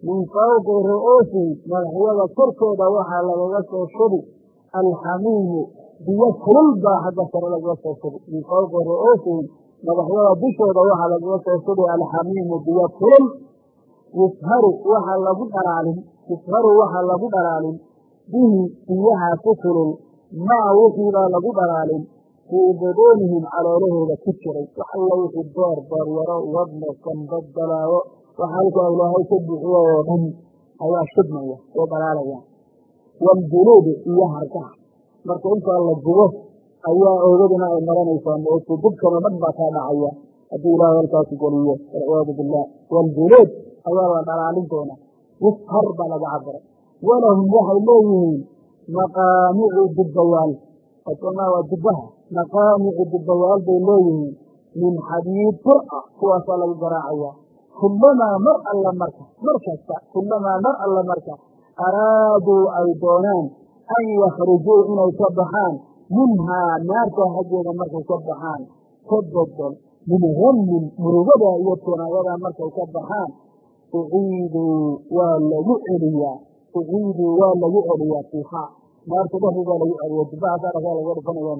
Min fawqi ru'uusihim madaxyada korkooda waxaa lagaga soo shubi. Alxamiimu biyo kulul baa xagga sare lagaga soo shubi. Min fawqi ru'uusihim madaxyada dushooda waxaa lagaga soo shubi. Alxamiimu biyo kulul. Yusharu waxaa lagu dhalaalin. Yusharu waxaa lagu dhalaalin bihi biyahaasi kulul maa wixiibaa lagu dhalaalin fii buduunihim caloolahooda ku jiray wax alla wixii beer beeryaro wadno sanbad balaayo waxa halkaa ilaahay ka buuxiya oo dhan ayaa shubmaya oo dhalaalayaan waljuluudi iyo hargaha marka intaa la gubo ayaa oogaduna ay maranaysaa moogta dubkana dhan baa kaa dhacaya haddii ilaahay halkaasi geliyo walciyaadu billah waljuluud ayaa la dhalaalin doonaa yufhar baa laga cabiray walahum waxay leeyihiin maqaamicu dubbayaal waa dubbaha maqaamicu dubbayaal bay leeyihiin min xadiid fur ah kuwaasaa lagu garaacaya kullamaa mar alla marka mar kasta kullamaa mar alla marka. Araaduu ay doonaan an yakhrujuu inay ka baxaan minhaa naarta xaggeeda markay ka baxaan ka bedel min hammin murugada iyo tunaayada markay ka baxaan uciiduu waa lagu celiyaa uciiduu waa lagu celiyaa fiihaa naarta dhexdeedaa lagu celiya dubahaasaa dhagaa laga dhufanaya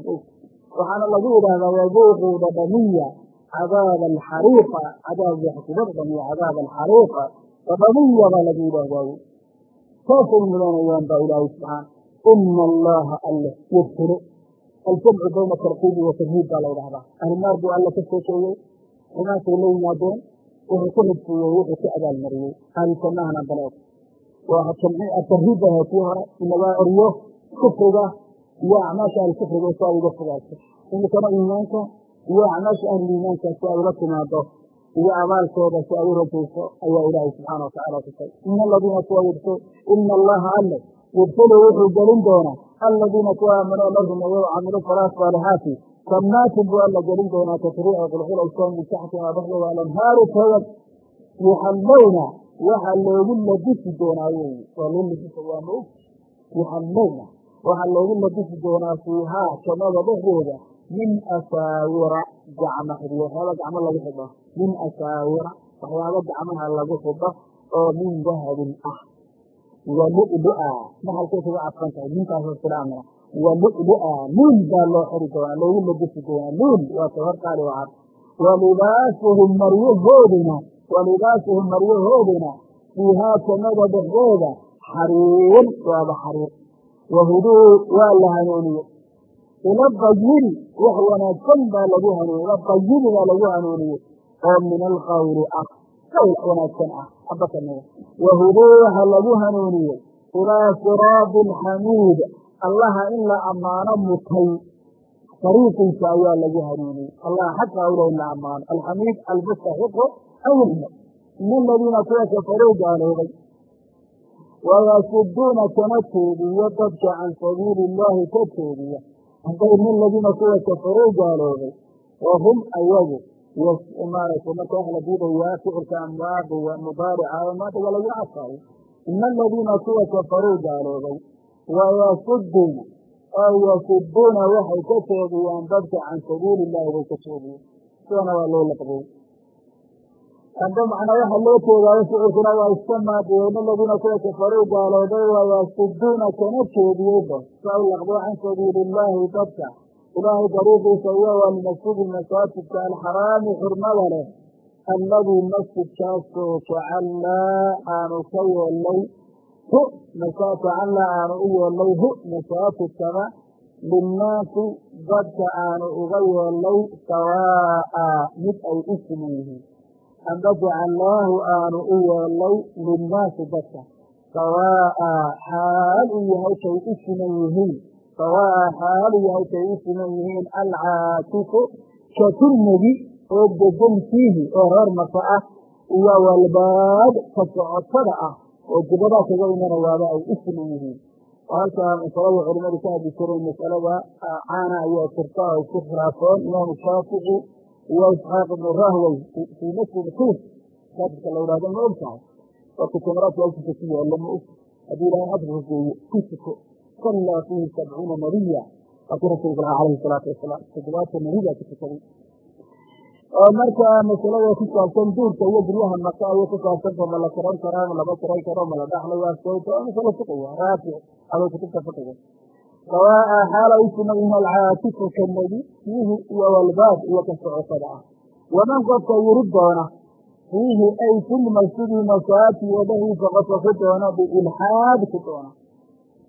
waxaana lagu yidhaahdaa waduuquu dhadhamiya cadaaba alxariiqa cadaab wax dhadhamiya cadaaba alxariiqa. Dhadhamiya baa lagu yidhaahdaa saasay mudanayaan baa ilaahay subxaana. Ina allaha alle yadkuru aljamcu bayna tarkiibi wa baa la ydhahdaa ahlunaar buu alle ka soo sheegay xumaantay la yimaadeen wuxuu ku ridsiiyey wuxuu ku abaalmariyey ahlujanahana baleed waa ahayd kii hore inagaa eryo kufriga iyo acmaasha ahlukufriga si ay uga fogaato imikana iimaanka iyo acmaasha ahluiimaanka si ay ula timaado iyo abaalkooda si ay u rajayso ayaa ilaahay subxaana watacaala tusay ina aladiina kuwa yudku ina allaha alle yudkulu wuxuu gelin doonaa. Aladiina kuwa aamanuu la rumeeyo wacamilu salaa saalixaati jannaatin buu alla gelin doonaa tasrii ay qulqulaysaan min taxtihaa dhexdooda alanhaaru tayad yuxallowna waxaa loogu labisi doonaa wey waa loo labisa waa maog yuxallowna waxaa loogu labisi doonaa fiihaa jannada dhexdeeda min asaawira gacmo xidhiyo waxyaaba gacmo lagu xidho. Min asaawira waxyaaba gacmaha lagu xidho oo min dahabin ah. Walulua maxalkay kaga cadfan tahay ninkaasoo silaamia walulua nuun baa loo xiri doonaa loogu labisi doonaa. Nuun waa kahortaali wacad walibaasuhum maryahooduna walibaasuhum maryahooduna fiihaa jannada dhexdeeda xariir waaba xariir wahuduu waa la hanuuniyey ila dayiri wax wanaagsan baa lagu hanuuniye ila dayiri baa lagu hanuuniyey oo min alqawli ah qawl wanaagsan ah xabakamida wahuduu waxa lagu hanuuniyey ilaa siraadi alxamiid allaha in la ammaano mutay dariiqiisa ayaa lagu hanuuniyey allaha xaqa awla in la ammaano alxamiid almustaxiqu an yuxmad in aladiina kuwa kafaruu gaaloobay wayasuduuna kana teediyo dadka can sabiili illaahi ka teediya in aladiina kuwa kafaruu gaaloobay wa hum ayagu maaragtay marka wax la diidayaa ficilka amwaadi wa mudaarica maadiga lagu cadfaayo ina aladiina kuwa kafaruu gaaloobay wayasuduuna oo yasuduuna waxay ka teediyaan dadka can sabiili illaahi bay ka teediyeen sidana waa loo laqbay amba macnaa waxa loo jeedaayo ficilkuna waa iska maadiye in aladiina kuwa kafaruu gaaloobay wayasuduuna kana teediyey ba. Sa u laqbo can sabiili dadka ilaahay dariiqiisa iyo walmasjidi masaajidka alxaraami xurmada leh. Alladii masjidkaasoo jacalnaa aanu ka yeelnay. Hu jacalnaa aanu u yeelnay. Hu masaajidkaba linnaasi dadka aanu uga yeelnay sawaa'a. Mid ay u siman yihiin amba aanu u yeelnay linnaasi dadka. Sawaa'a xaal uu yahay u siman yihiin. Sawaa'a xaalu yahay kay u siman yihiin. Alcaakifu ka oo degan fiihi oo reer maka ah. Iyo walbaad ka socotada ah oo jibadaa kaga imanayaaba ay u siman yihiin. Halkaa masalada culimadu ka hadli jireen masalada caana ayaa jirta oo isku khilaafeen imaamu shaafici iyo isxaaq ibnu rahwey fii masjid kuuf masaajidka la yidhahdo ma og tahay warka jamaraadka alkiisa ku yaalla ma og haddii ilahay xadka geeyo ku sallaa fiihi sabcuuna nabiya waa kii rasuulka lahaa calayhi salaatu wasalaam toddobaatan nabiyaa ku tukaday oo markaa masalada ku saabsan duurka iyo guryaha maka ayay ku saabsanta ma la kiran karaa ma lama kiran karo ma la dhaxlaya waa masalo fiqiya raafic abay kutubta fiqiga sawaa'a xaala u siman yihiin alcaakifu ka nebi fiihi iyo walbaad iyo ka socotada ah waman qofka yiri doona fiihi ay filmasjidi masaajidka dhexdiisa qofka ku doona biilxaad ku doona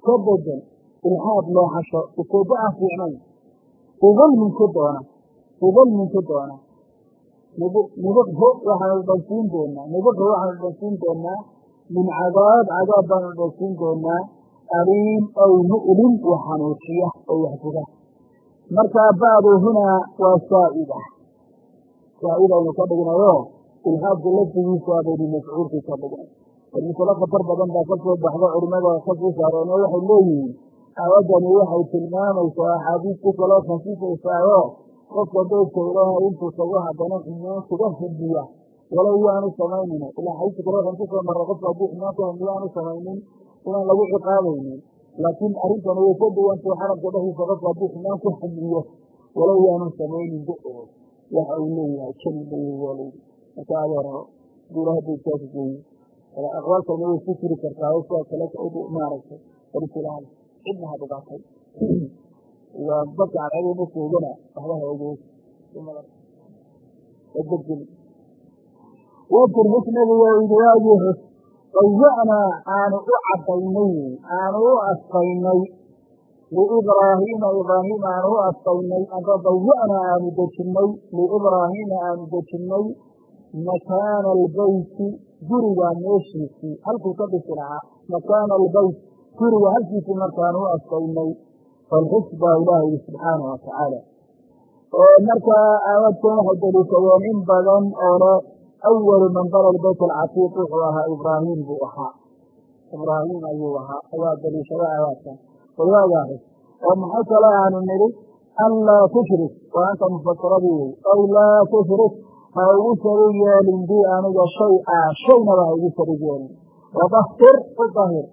ka bedel ilxaad loo xasho ujeeddo aan fiicnayn bidulminki doona bidulminki doona nubiqhu waxaanu dhansiin doonaa nubiqhu waxaanu dhansiin doonaa min cadaab cadaab baanu doonaa aliim ow mu'lim wa xanuujiya oo waxguda markaa bacdu hunaa waa saa'ida saa'idaynu ka dhignayo ilhaadka laftigiisa baynu mafcuulkii ka dhignay war masalo khatar badan baa ka soo baxda culimada ka soo saareenoo waxay leeyihiin aayaddani waxay tilmaamaysaa axaadiistii kaloo khasiisaysaayo qofka beydka ilaahay intuu tago haddana xumaan kuga hubiya walow yaanu samaynina ilaa xadiiska haddii xumaan ku samaynin inaan lagu ciqaabaynin laakiin arrintani way ka duwantay xarabka dhexdiisa qofka haddii xumaan ku hubiyo walow yaanu samaynin ba'oo waxa uu leeyahay jani bay waa layidhi marka adeero duulaha beydkaasi geeye aqwaal kalena way ku jiri kartaa sidaa kale maaragtay barislaam cidna ha dhibaatay waa dadka cadcadeyna joogana waxba ha ogeey wadkur xusnabiga idi waagii xus dayacnaa aanu u cadaynay aanu u asfaynay liibraahiima ibraahim aanu u asfaynay amba dayacnaa aanu dejinnay liibraahiima aanu dejinnay makaana albeyti guriga meeshiisii halkuu ka dhisi lahaa. Makaana albeyt guriga halkiisii markaanu u asfaynay falxus baa ilaah yidhi subxaana wa tacaala oo markaa aayadkan waxay deliishadeen in badan oo le awalu man bala lbayt alcatiiq wuxuu ahaa ibraahim buu ahaa ibraahim ayuu ahaa ayaa deliishada aayaadkan xus oo maxay kale aanu nidhi an laa tushrik waa anta mufasiradii wey aw laa tushrik ha ugu sharig yeelin bi aniga shay a shaynaba ha ugu sharig yeelin wadahir u dahir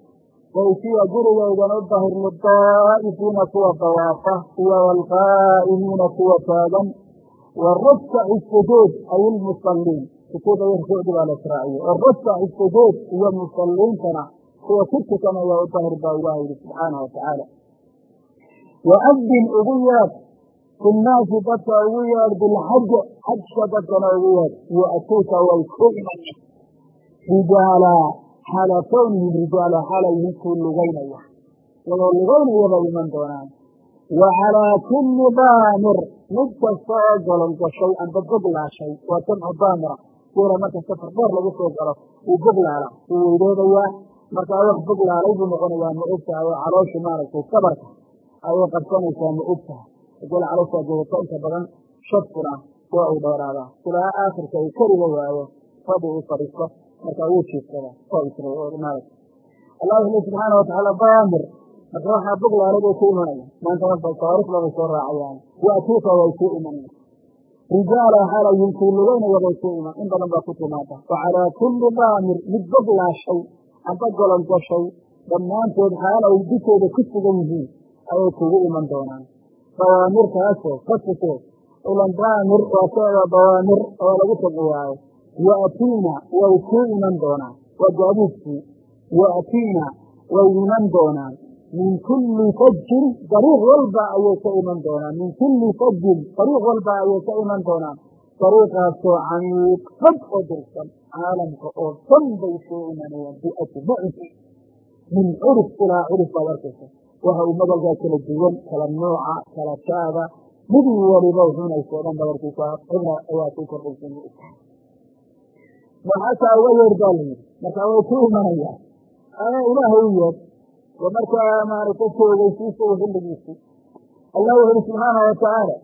baytiya gurigaydan u dahir lidaa'ifiina kuwa dawaafa iyo waalqaa'imiina kuwa taagan waruksaci sujuud ay ilmusaliin sujuud ay rukuucdi baa la israaciye waruksaci sujuud iyo musaliintana kuwa ku tukanaya u dahir baa ilaah yidhi subxaana wa tacaala. Waadin ugu yeed fi dadka ugu yeedh bilxaja xajka dadkana ugu yeedh ya'tuuka way ku imanin rijaala xaala kownihim rijaala xaalay ninkuu lugaynaya. Iyagoo lugaynaya bay iman doonaan. Wa calaa kulli daamir mid kasta oo golol gashay amba boglaashay waa jamcu daamira geela marka safar dheer lagu soo galo wuu boglaala wuu weydoodayaa markaa wax boglaalay buu noqonayaa ma ogtahay oo calooshi maaragtay sabarka ayay qabsanaysaa ma ogtahay gel calooshaa inta badan shadkuna waa uu dheeraadaa ilaa aakhirka uu kariga waayo fadhi uu fadhiisto markaa wuu jiifsadaa maarata allah wuxuu subxaana watacaala daamir marka waxaa boglaalay bay ku imanaya. Maanta marka tawaarikda bay soo raacayaan waatuuka way ku imanaya rijaala xalayin kuu lugaynaya bay ku iman in badan baa ku timaada wa calaa kulli daamir mid boglaashay amba golol gashay dhammaantood xaal ay dikooda ku sugan yihiin ayay kugu iman doonaan. Dawaamirtaasoo kasito ilan daamir waa socda dawaamir oo lagu taqiwaayo ya'tiina way ku iman doonaan. Waa jaabuudkii ya'tiina way iman doonaan min kulli fajin dariiq walba ayay ka iman doonaan min kulli fajin dariiq walba ayay ka iman doonaan dariiqaasoo camiiq fog oo dursan caalamka oo dhan bay soo imanayaan biajmacihi min curuf ilaa curuf baad arkaysa waxa madalkaa kala duwan kala nooca kala jaada mid waliba cunayso o dhan badarkiisa cibra ayaa ku kordhaysa maxaasaa uga yeer baa la yidhi markaa way ku imanayaan ana ilaahay u yeed markaa maaragta joogaysiisa u xilligiisi allah wuxu uhi subxaana watacaala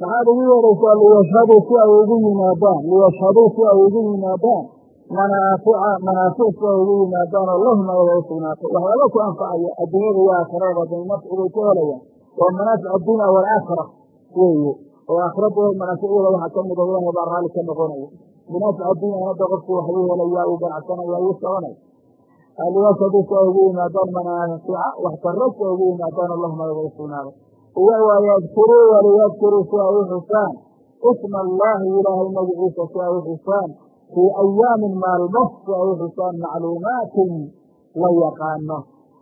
maxaad ugu yeeraysaa liyashhaduu si ay ugu yimaadaan liyashhaduu si ay ugu yimaadaan manaafica manaafic si ay ugu yimaadaan oo lahum ayaga u sugnaatay waxyaaba ku anfacaya adduunyada iyo aakhirada bay nafcibay ka helayaan. Waa manaafic addunya waalaakhira weeye. Oo aakhirada manaaficdooda waxaa ka mida ilaahay baa raalli ka noqonaya. Manaafic addunya hadda qofku waxbuu helaya uu ganacsanaya wuu soconaya ay ugu yimaadaan manaafica ay ugu yimaadaan oo lahum ayaga u sugnaaday iyo wayadkuruu waliyadkuruu si ay u xusaan isma allahi ilaahay magaciisa si ay u xusaan fii ayaamin maalmo si ay u xusaan macluumaatin la yaqaano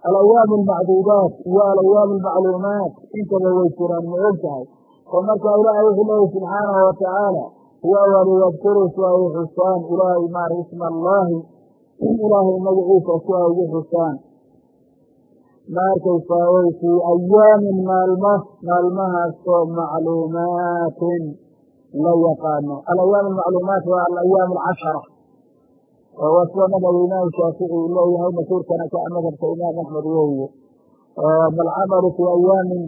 alayaam almacduudaat iyo alayaam almacluumaat intaba way jiraan ma og tahay oo markaa ilaahay allaahi ilaahay magaciisa si ay ugu xusaan. Ma arkaysaa way fii ayaamin maalmo maalmahaasoo macluumaatin la yaqaano. Alayaam almacluumaat waa alayaam alcashara. Oo waa sida madhab imaam shaafici uu leeyahay mashhuurkana ka madhabka imaam axmed weeye. Malcamalu fii ayaamin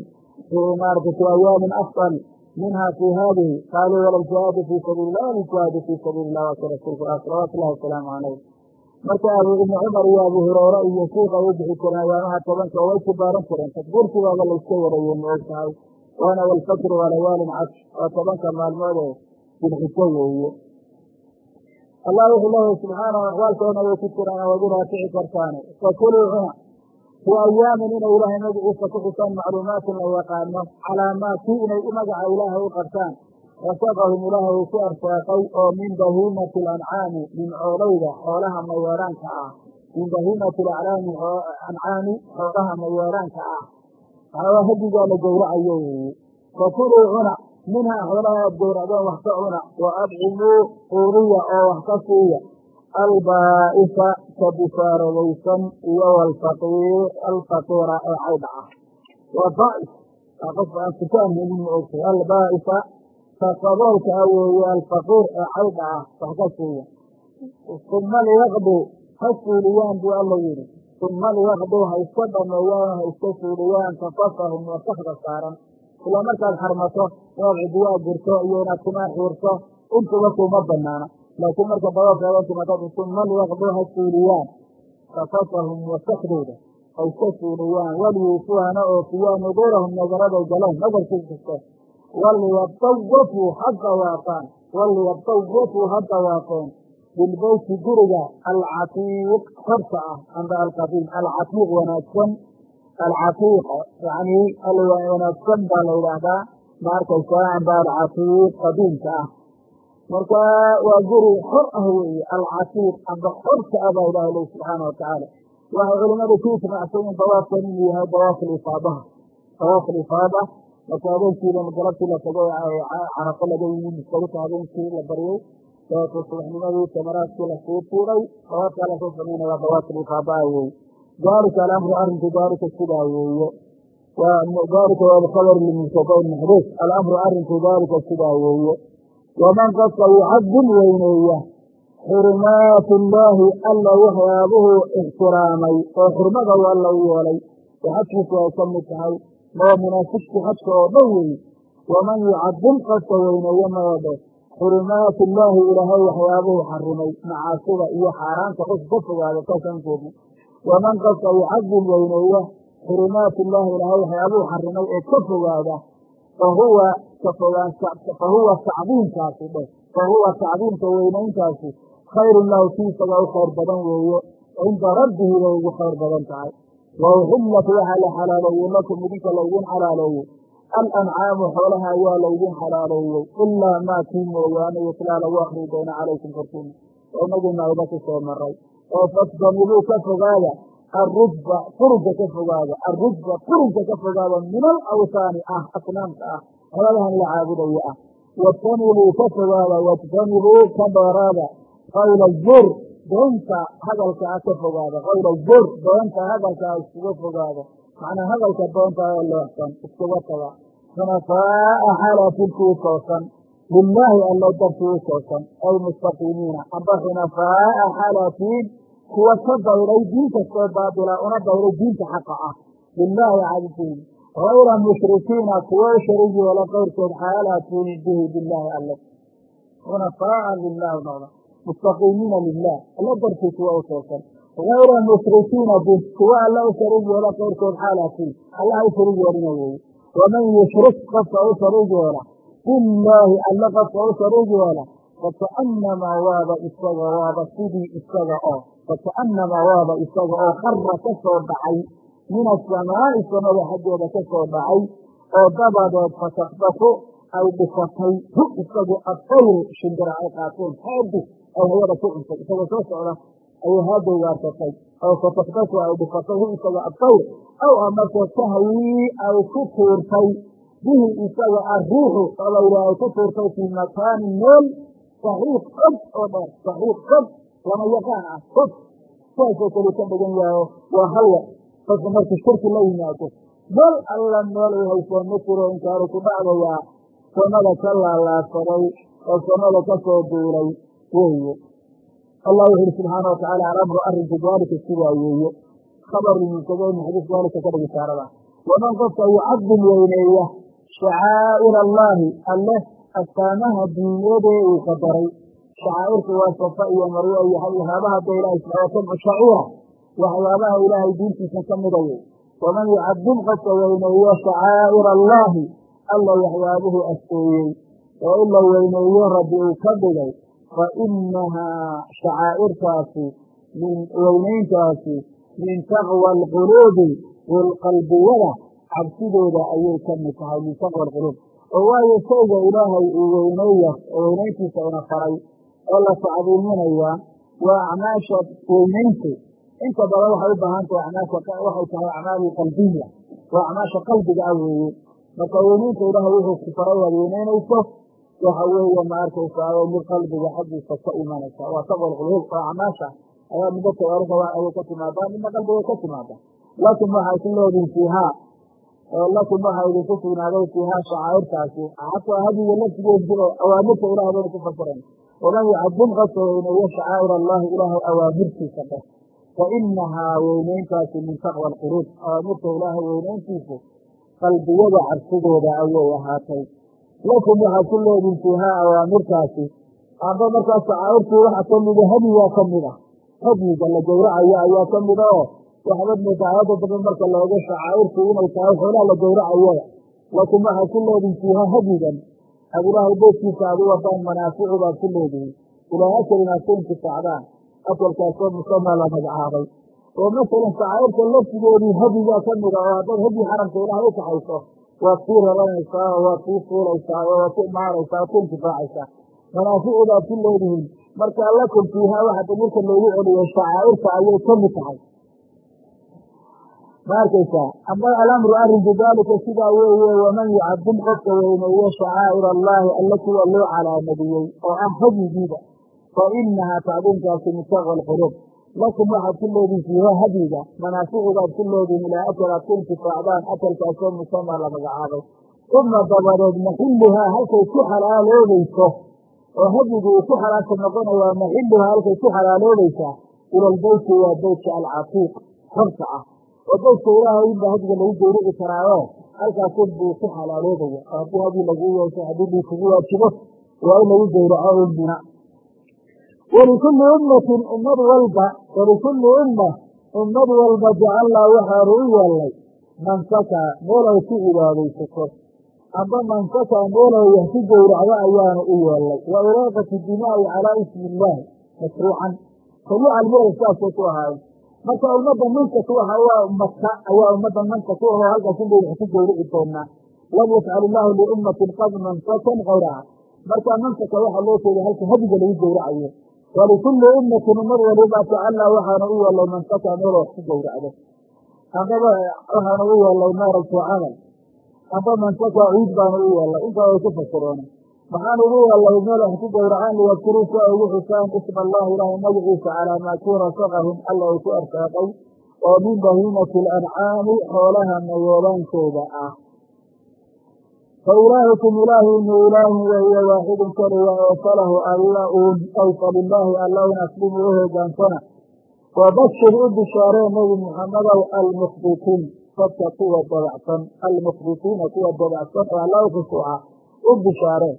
maarata fii ayaamin afdal minha fi hadihi qaaluu wala ljihaadu fii sabiili lah wala ljihaadu fii sabiili lah waa ka rasuulku ah salawatu llahi wasalaamu calayh marka abu ibni cumar iyo abu hureyre iyo suuqa u bixi jireen ayaamaha tobanka oo way ku baaran jireen takbiirkibaaba layska waraye ma og tahay? Waana walfajri waa layaalin cash oo tobanka maalmood ee dilxijo weeye. Allah wuxuu leeyahay subxaanahu aqwaalkoodna way ku jiraan waad u raafici kartaane fakuluu cuna fii ayaamin inay ilaahay magaciisa ku xusaan macluumaatin la yaqaano calaamaa kii inay magaca ilaahay u qabtaan rasaqahum ilaahay ku arsaaqay oo min bahiimati alancaami nimcooleyda xoolaha mayeeraanka ah. Min bahiimati alaclaami ancaami xoolaha mayeeraanka ah. Maxaa hadigaa la gowracayo weeye fakuluu cuna minhaa xoolaha aad gowracdeen wax ka cuna. Wa adcimuu quudiya oo wax ka siiya. Albaa'isa ka bishaaradaysan iyo walfaqiir alfaqiira ee caydha ah. Waa baa'is qof aan sikaan helin ma ogtay albaa'isa ka saboolka ah weeye alfaqiir ee caydha ah wax ka siiya uma liyaqdu ha suuliyaan buu alla yidhi uma liyaqdu ha iska dhameeyaan ha iska suuliyaan tafasahum wasakda saaran ilaa markaad xarmato inaad cidiyaa gurto iyo inaad kumaa xiirto intuba kuma banaana laakiin marka timaadad uma liyaqdu ha suuliyaan tafasahum wasakdooda ha iska suuliyaan walyuufuu hana oofiyaan nuduurahum nadaraday galeen nadarkii kasta waliyadawafuu ha dawaafaan waliyadawafuu ha dawaafeen bilbeyti guriga alcatiiq xorta ah amba alqadiim alcatiiq wanaagsan alcatiiq yani wanaagsan baa la yidhaahdaa ma arkaysaa amba alcatiiq qadiimka ah marka waa guri xor ah weeye alcatiiq amba xorta ah baa ilahi leh subxaana watacaala waxay culimadu ku ijmaacsan in dawaafkan inuu yahay dawaaf alifaadaha dawaaf alifaada marka habeenkiiba galabtii la tago carafo laga musdalika habeenkii la baryey dawaafka subaxnimadii tamaraadkii la sii tuuray dawaafkaa la soo samayna waa dawaaf alifaadaha weeye daalika alamru arrinku daalika sidaa weeye daalika waa bikhabari limubtadain maxduuf alamru arrinku daalika sidaa weeye waman qadka yucadim weyneeya xurumaat illaahi alla waxyaabuhu ixtiraamay oo xurmada waa la yeelay oo xajkiisu ay ka mid tahay oo munaafiqkii xajka oo dhan weeye waman yucadim qadka weyneeya maodhe xurumaat illaahi ilaahay waxyaabuhu xarimay macaasida iyo xaaraanta qof ka fogaada saasaan jeedna waman qadka yucadim weyneeya xurumaat illaahi ilaahay waxyaabuhu xarimay ee ka fogaada fahuwa fahuwa tacdiimkaasi dheh fahuwa tacdiimka weynayntaasi khayrun lahu kii isaga u khayr badan weeye cinda rabbihi bay ugu khayr badan tahay wa uxillat waxaa la xalaaleeyey lakum idinka laydin xalaaleeyey alancaamu xoolaha ayaa laydin xalaaleeyey ilaa maa kii mooyaane yutlaa lagu akrii doono calaykum korkiina oo inagii maayda ku soo maray. Oo fasdanibuu ka fogaada. Arujba qurunka ka fogaada. Arujba qurunka ka fogaada min alawsaani ah asnaamka ah. Xoladahan la caabudayo ah. Wajtanibuu ka fogaada wajtanibuu ka dheeraada qayla zur beenta hadalka ka fogaada qayla zur beenta hadalka ah iskaga fogaada macnaa hadalka beenta oo leexsan iskaga taga. Xunafaa'a xalaatilkii toosan. Lilaahi alla dartii u toosan. Ay mustaqiimiina amba xunafaa'a xalaatiin kuwa ka dayray diin kastoo baatila una dayray diinta xaqa ah. Lilaahi cabdiin hayra mushrikiina kuwo sharig yeela qayrkood xaalaatiin bihi bilaahi alle xunafaa'a lilahi noqda mustaqiimiina lilah alla dartii kuwa u toosan hayra mushrikiina bi kuwa alla u sharig yeela qayrkood xaalaatiin allaha u sharig yeelina weeye waman yushrik qofka u sharig yeela bilaahi alle qofka u sharig yeela fakaanamaa waaba isaga waaba sidii isaga oo fakaanamaa waaba isaga oo khara ka soo dhacay min asamaa'i samada xaggeeda ka soo dhacay oo dabadeed fatakdafu ay dhifatay isagu haadi ay hawada ku cuntay isagoo soo socda ayay haadday waarsatay oo fatakdafu ay dhifatay hu isaga adayr aw amase tahwii ay ku tuurtay. Bihi isaga arriixu olayra ay ku tuurtay fii makaanin meel saxiiq fog oo dheer. Saxiiq fog lama yaqaan ah fog saasoo kale ka dhigan yaho waa halya qofku markuu shirki la yimaado meel alla meel uu haysoo ma jiro inkaanu ku dhacdayaa samada ka laalaadsaday oo samada ka soo duulay weeye. Allah wuxu uhi subxaana watacaala alamru arrinku daalika sidaa weeye. Khabar mubtado maxduuf daalika ka dhig isaarada waman qofka yucadim weyneeya shacaa'ir allaahi alleh astaamaha diiniyadee uu qadaray. Shacaa'irku waa safa iyo marwe iyo waxyaabaha da ilahay subaa samcu shaciira waxyaabaha ilaahay diintiisa ka mida wey waman yucadim qofka weyneeyo shacaa'ir allaahi alla waxyaabuhu asteeyey oo in la weyneeyo rabbi uu ka dhigay fa inahaa shacaa'irtaasi weynayntaasi min taqwa alquluubi qalbiyada cabsidooda ayay ka mid tahay min taqwa alquluub oo waayo shayga ilaahay uu weyneeya weynayntiisa ina faray oo la tacdiiminaya waa acmaasha weynayntu inta badan waxay u baahan tahay acmaasha waxay tahay acmaalu qalbiya waa acmaasha qalbiga ah weeye marka weynaynta ilaahay wuxuu ku faray waad weynaynayso waxa weeye ma arkaysaa mid qalbiga xaggiisa ka imanaysa. Waa taqwa alquluub oo acmaasha. Ayaa midda tawaarida ayay ka timaadaa midna qalbiga ka timaada laakin waxay ku leedihin fiihaa laakiin waxaa idinku sugnaaday fiihaa shacaa'irtaasi xataa hadiga laftigeediba awaamirta ilahay baynu ku fasiran waman yucadim qofka weyneeyo shacaa'ir allahi ilaahay awaamirtiisa dheh fa inahaa weynayntaasi min taqwa alquluub awaamirta ilaahay weynayntiisu qalbiyada cabsidooda ayay ahaatay laakiin waxaad ku leedihin fiihaa awaamirtaasi amba markaas shacaa'irtii waxa kamida hadigaa ka mid ah. Hadyiga la gowracayo ayaa ka mid a oo waxaad moodaa aayadda marka looga shacaa'irtu inay tahay xoolaha la gowracayada laakiin waxaad ku leedihin fiiha hadyigan aad ilaahay beydkiisa aad u wadaan manaaficu baad ku leedihin ilaa akal inaad ka intifaacdaan akalkaasoo musamaa la magacaabay. Oo masalan shacaa'irta laftigeedii hadyigaa kamida oo haddaad hadyi xaramka ilaahay u kaxayso waad sii raranaysaa oo waad sii fuulaysaa oo waad ku imaanaysaa waad ku intifaacaysaa manaaficu baad ku leedihin marka lakum fiiha waxa damiirka loogu celiyo shacaa'irta ayay ka mid tahay. Ma arkaysaa ama alamru arrinku daalika sidaa weeye waman yucadim qofka weyneeyo shacaa'ir allaahi alla kuwa loo calaamadiyey oo ah hadyigiida fa inahaa tacdiimkaasi min alquluub lakum waxaad ku leedihin fiiha hadyiga manaaficudaad ku leedihin ilaa aad ku intifaacdaan akalkaasoo musamaa la magacaabay. Uma dabadeed maxilluhaa halkay ku xalaaloobayso oo hadyigu uu ku xalaasha noqonayaa maxilluhaa halkay ku xalaaloobaysaa ila albeyti waa beytka alcatiiq xorta ah. Oo beytka ilaahay inba hadiga lagu gowrici karaayo halkaasun buu ku xalaaloobaya oo haddii haddii laguu yeesho haddii kugu waajibo waa in lagu gowraco ummina walikulli ummatin ummad walba walikulli umma ummad walba jacalnaa waxaanu u yeelnay mansaka meel ay ku cibaadaysato amba mansaka meel ay wax ku gowracdo ayaanu u yeelnay wa iraaqati dimaa'i calaa ismi illaahi mashruucan. Shariican meel saasay ku ahaayen marka ummadda mansak waxa waa maka ayaa ummadda mansak u ahoo halkaas inbay wax ku gowrici doonaa lam yafcal illaahu liummatin qad mansakan kayraha marka mansaka waxaa loo jeeda halka hadiga lagu gowracayo walikulli ummatin ummad waliba jacalnaa waxaanu u yeelnay mansaka meel wax ku gowracdo ambaba waxaanu u yeelnay maaragta camal amba mansaka ciid baanu u yeelnay intaa way ku fasireen waxaan ugu yeelnay meel wax ku gowracaan liyadkuruu si ay ugu xusaan isma allahi ilaahay magaciisa calaa maa kii rasaqahum alla uu ku arsaaqay oo min bahiimati alancaami xoolaha mayeelaankooda ah fa ilaahikum ilaahiinu ilaahun wahiya waaxidun keliya oo falahu alla uun ay falilaahi alla un aslimu u hogaansana wabashir u bishaaree nebi muxamadow almukhbitiin dadka kuwa dabacsan almukhbitiina kuwa dabacsan oo alla u khushuuca u bishaaree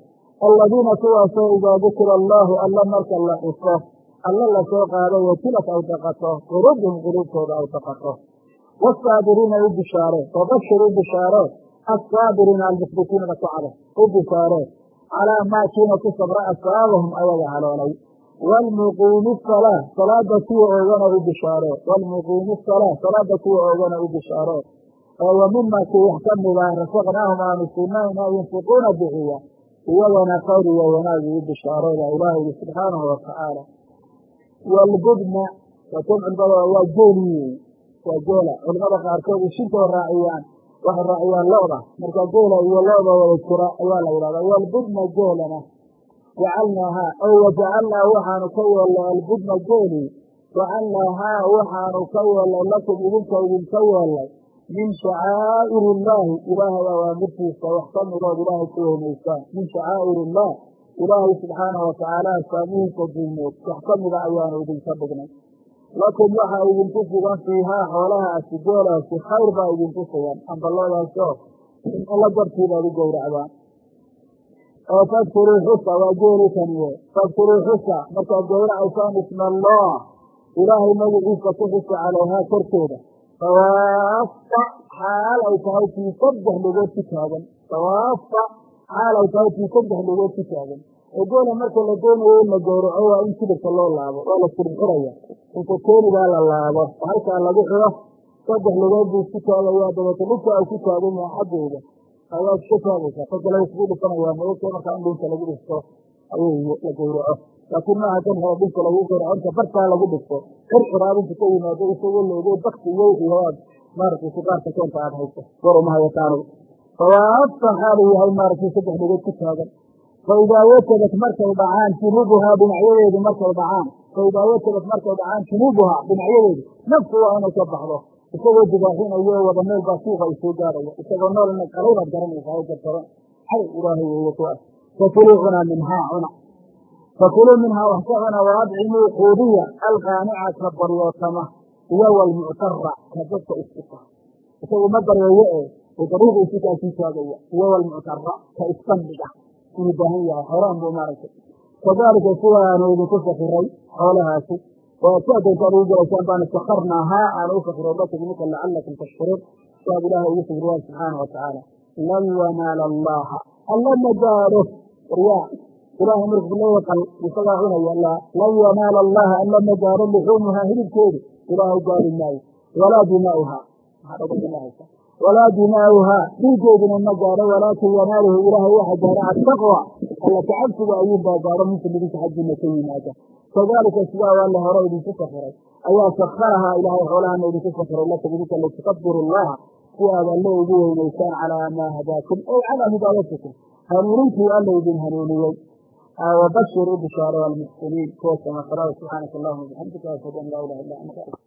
aladiina kuwaasoo idaa dukira allaahu alla marka la xuso alla la soo qaado watilad ay daqato quluubuhum quluubtooda ay daqato wasaabiriina u bishaare wabashir u bishaare assaabiriina almukhbitiina kacada u bishaare calaa maa kiina ku sabra asaabahum ayaga haloolay waalmuqiimi salaa salaada kuwa oogana u bishaare waalmuqiimi salaa salaada kuwa oogana u bishaare oo wa mima wax ka mida rasaqnaahum aanu siinayna yunfiquuna bixiya iyagana khayr iyo wanaagi u bishaareeda ilaah yidhi subxaanahu watacaala waalbudna watamcilbada waa geeli wey waa geela culimada qaarkood ishintoo raaciyaan waxay raaciyaan lo-da marka geela iyo lo-da wada jira ayaa la yidhahdaa waalbudna geelana jacalnaahaa ow wajacalnaa waxaanu ka yeelnay albudna geeli jacalnaahaa waxaanu ka yeelnay lakum idinka idinka yeelnay min shacaa'ir illaahi ilaahay awaamirtiisa wax ka midood ilaahay ku weynaysaan min shacaa'ir illaah ilaahay subxaana watacaala asaamihiisa diineed wax ka ayaanu idinka dhignay lakum waxaa idinku sugan fiihaa xoolahaasi geelaasi khayr baa idinku sugan. Amballadaasoo alla dartiibaad u gowracdaan oo fadkuruu xusa waa geeli kaniye fadkuruu xusa markaad gowracaysaan isma allah ilaahay magaciisa ku xusa calayhaa korkeeda sawaafa xaal ay tahay tii saddex lugood ku taagan. Sawaafa xaal ay tahay tii saddex lugood ku taagan oo geela marka la doonayo in la gowraco waa in sidibka loo laabo waa la sirxiraya inta keenigaa la laabo. Oo halkaa lagu xiro saddex lugood buu isku taagayaa dabeeta dhulka ay ku yahay xaggooda ayaad ka taagaysaa fagala isgu dhifanayaa maogta markaa in dhulka lagu dhifto ayuu la gowraco laakiin maaha kan hore dhulka lagu gowraco inta barkaa lagu dhifto xirxiraad inta ka yimaado isagoo loogo bakti yowxiaad maaragtay siqaarka keenta aada hayso. War uma fawaafa xaaluu yahay maaragtay saddex lugood ku taagan faidaa watabat markay dhacaan junuubuhaa dhinacyadeedu markay dhacaan. faidaa watabat markay dhacaan junuubuhaa dhinacyadeedu naftu waa inay ka baxdo. Isagoo dibaaxinayo wada meel baa suuqa ay soo gaaraya isagoo noolna qalaybaad garanaysa o jartaban xay ilaahay weeye kuwaas fakuluu cunaa minhaa cuna. Fakuluu minhaa wax ka cuna waadcimuu quudiya alqaanica ka baryootama. Iyo walmuctara ka dadka iskita isagu ma baryeeyo ee u dariiqiisi kaasii taagaya. Iyo walmuctara ka isbandhiga inuu baahan yahay xoraan buu maaragtay. Kadaalika sidaanu idinku sakiray xoolahaasi oo si adaysaad ugu gelaysaan baanu sakarnaahaa aanu u sakiray lakum idinka lacalakum tashkuruun. Siaad ilaahay ugu sugriwaan subxaana watacaala lan yanaala allaha alla ma gaadho waryaa ilaahay markuu la waqal isagaa cunaya laa lan yanaala allaha alla ma gaadho luxuumuhaa hilibkeedu. Ilaahay gaari maayo. Walaa dimaauhaa walaa dimaauhaa dhiigeeduna ma gaadho walaakin yanaaluhu ilaahay waxa gaadho attaqwa alla kacabsiga ayuunbaa gaadho minkum idinka xaggiina ka yimaada kadaalika sidaa waa la hore idinku sakiray ayaa sakarahaa ilaahay xoolahana idinku sakiray lakum idinka litukabiru allaha si aad alle ugu weynaysaan calaa maa hadaakum ow calaa hidaayatikum hanuunintii alla idin hanuuniyey wabashir u bishaaro almuxsiniin kuwa samafalada subxaanaka allahuma bixamdika ashhadu an laa ilaha illa anta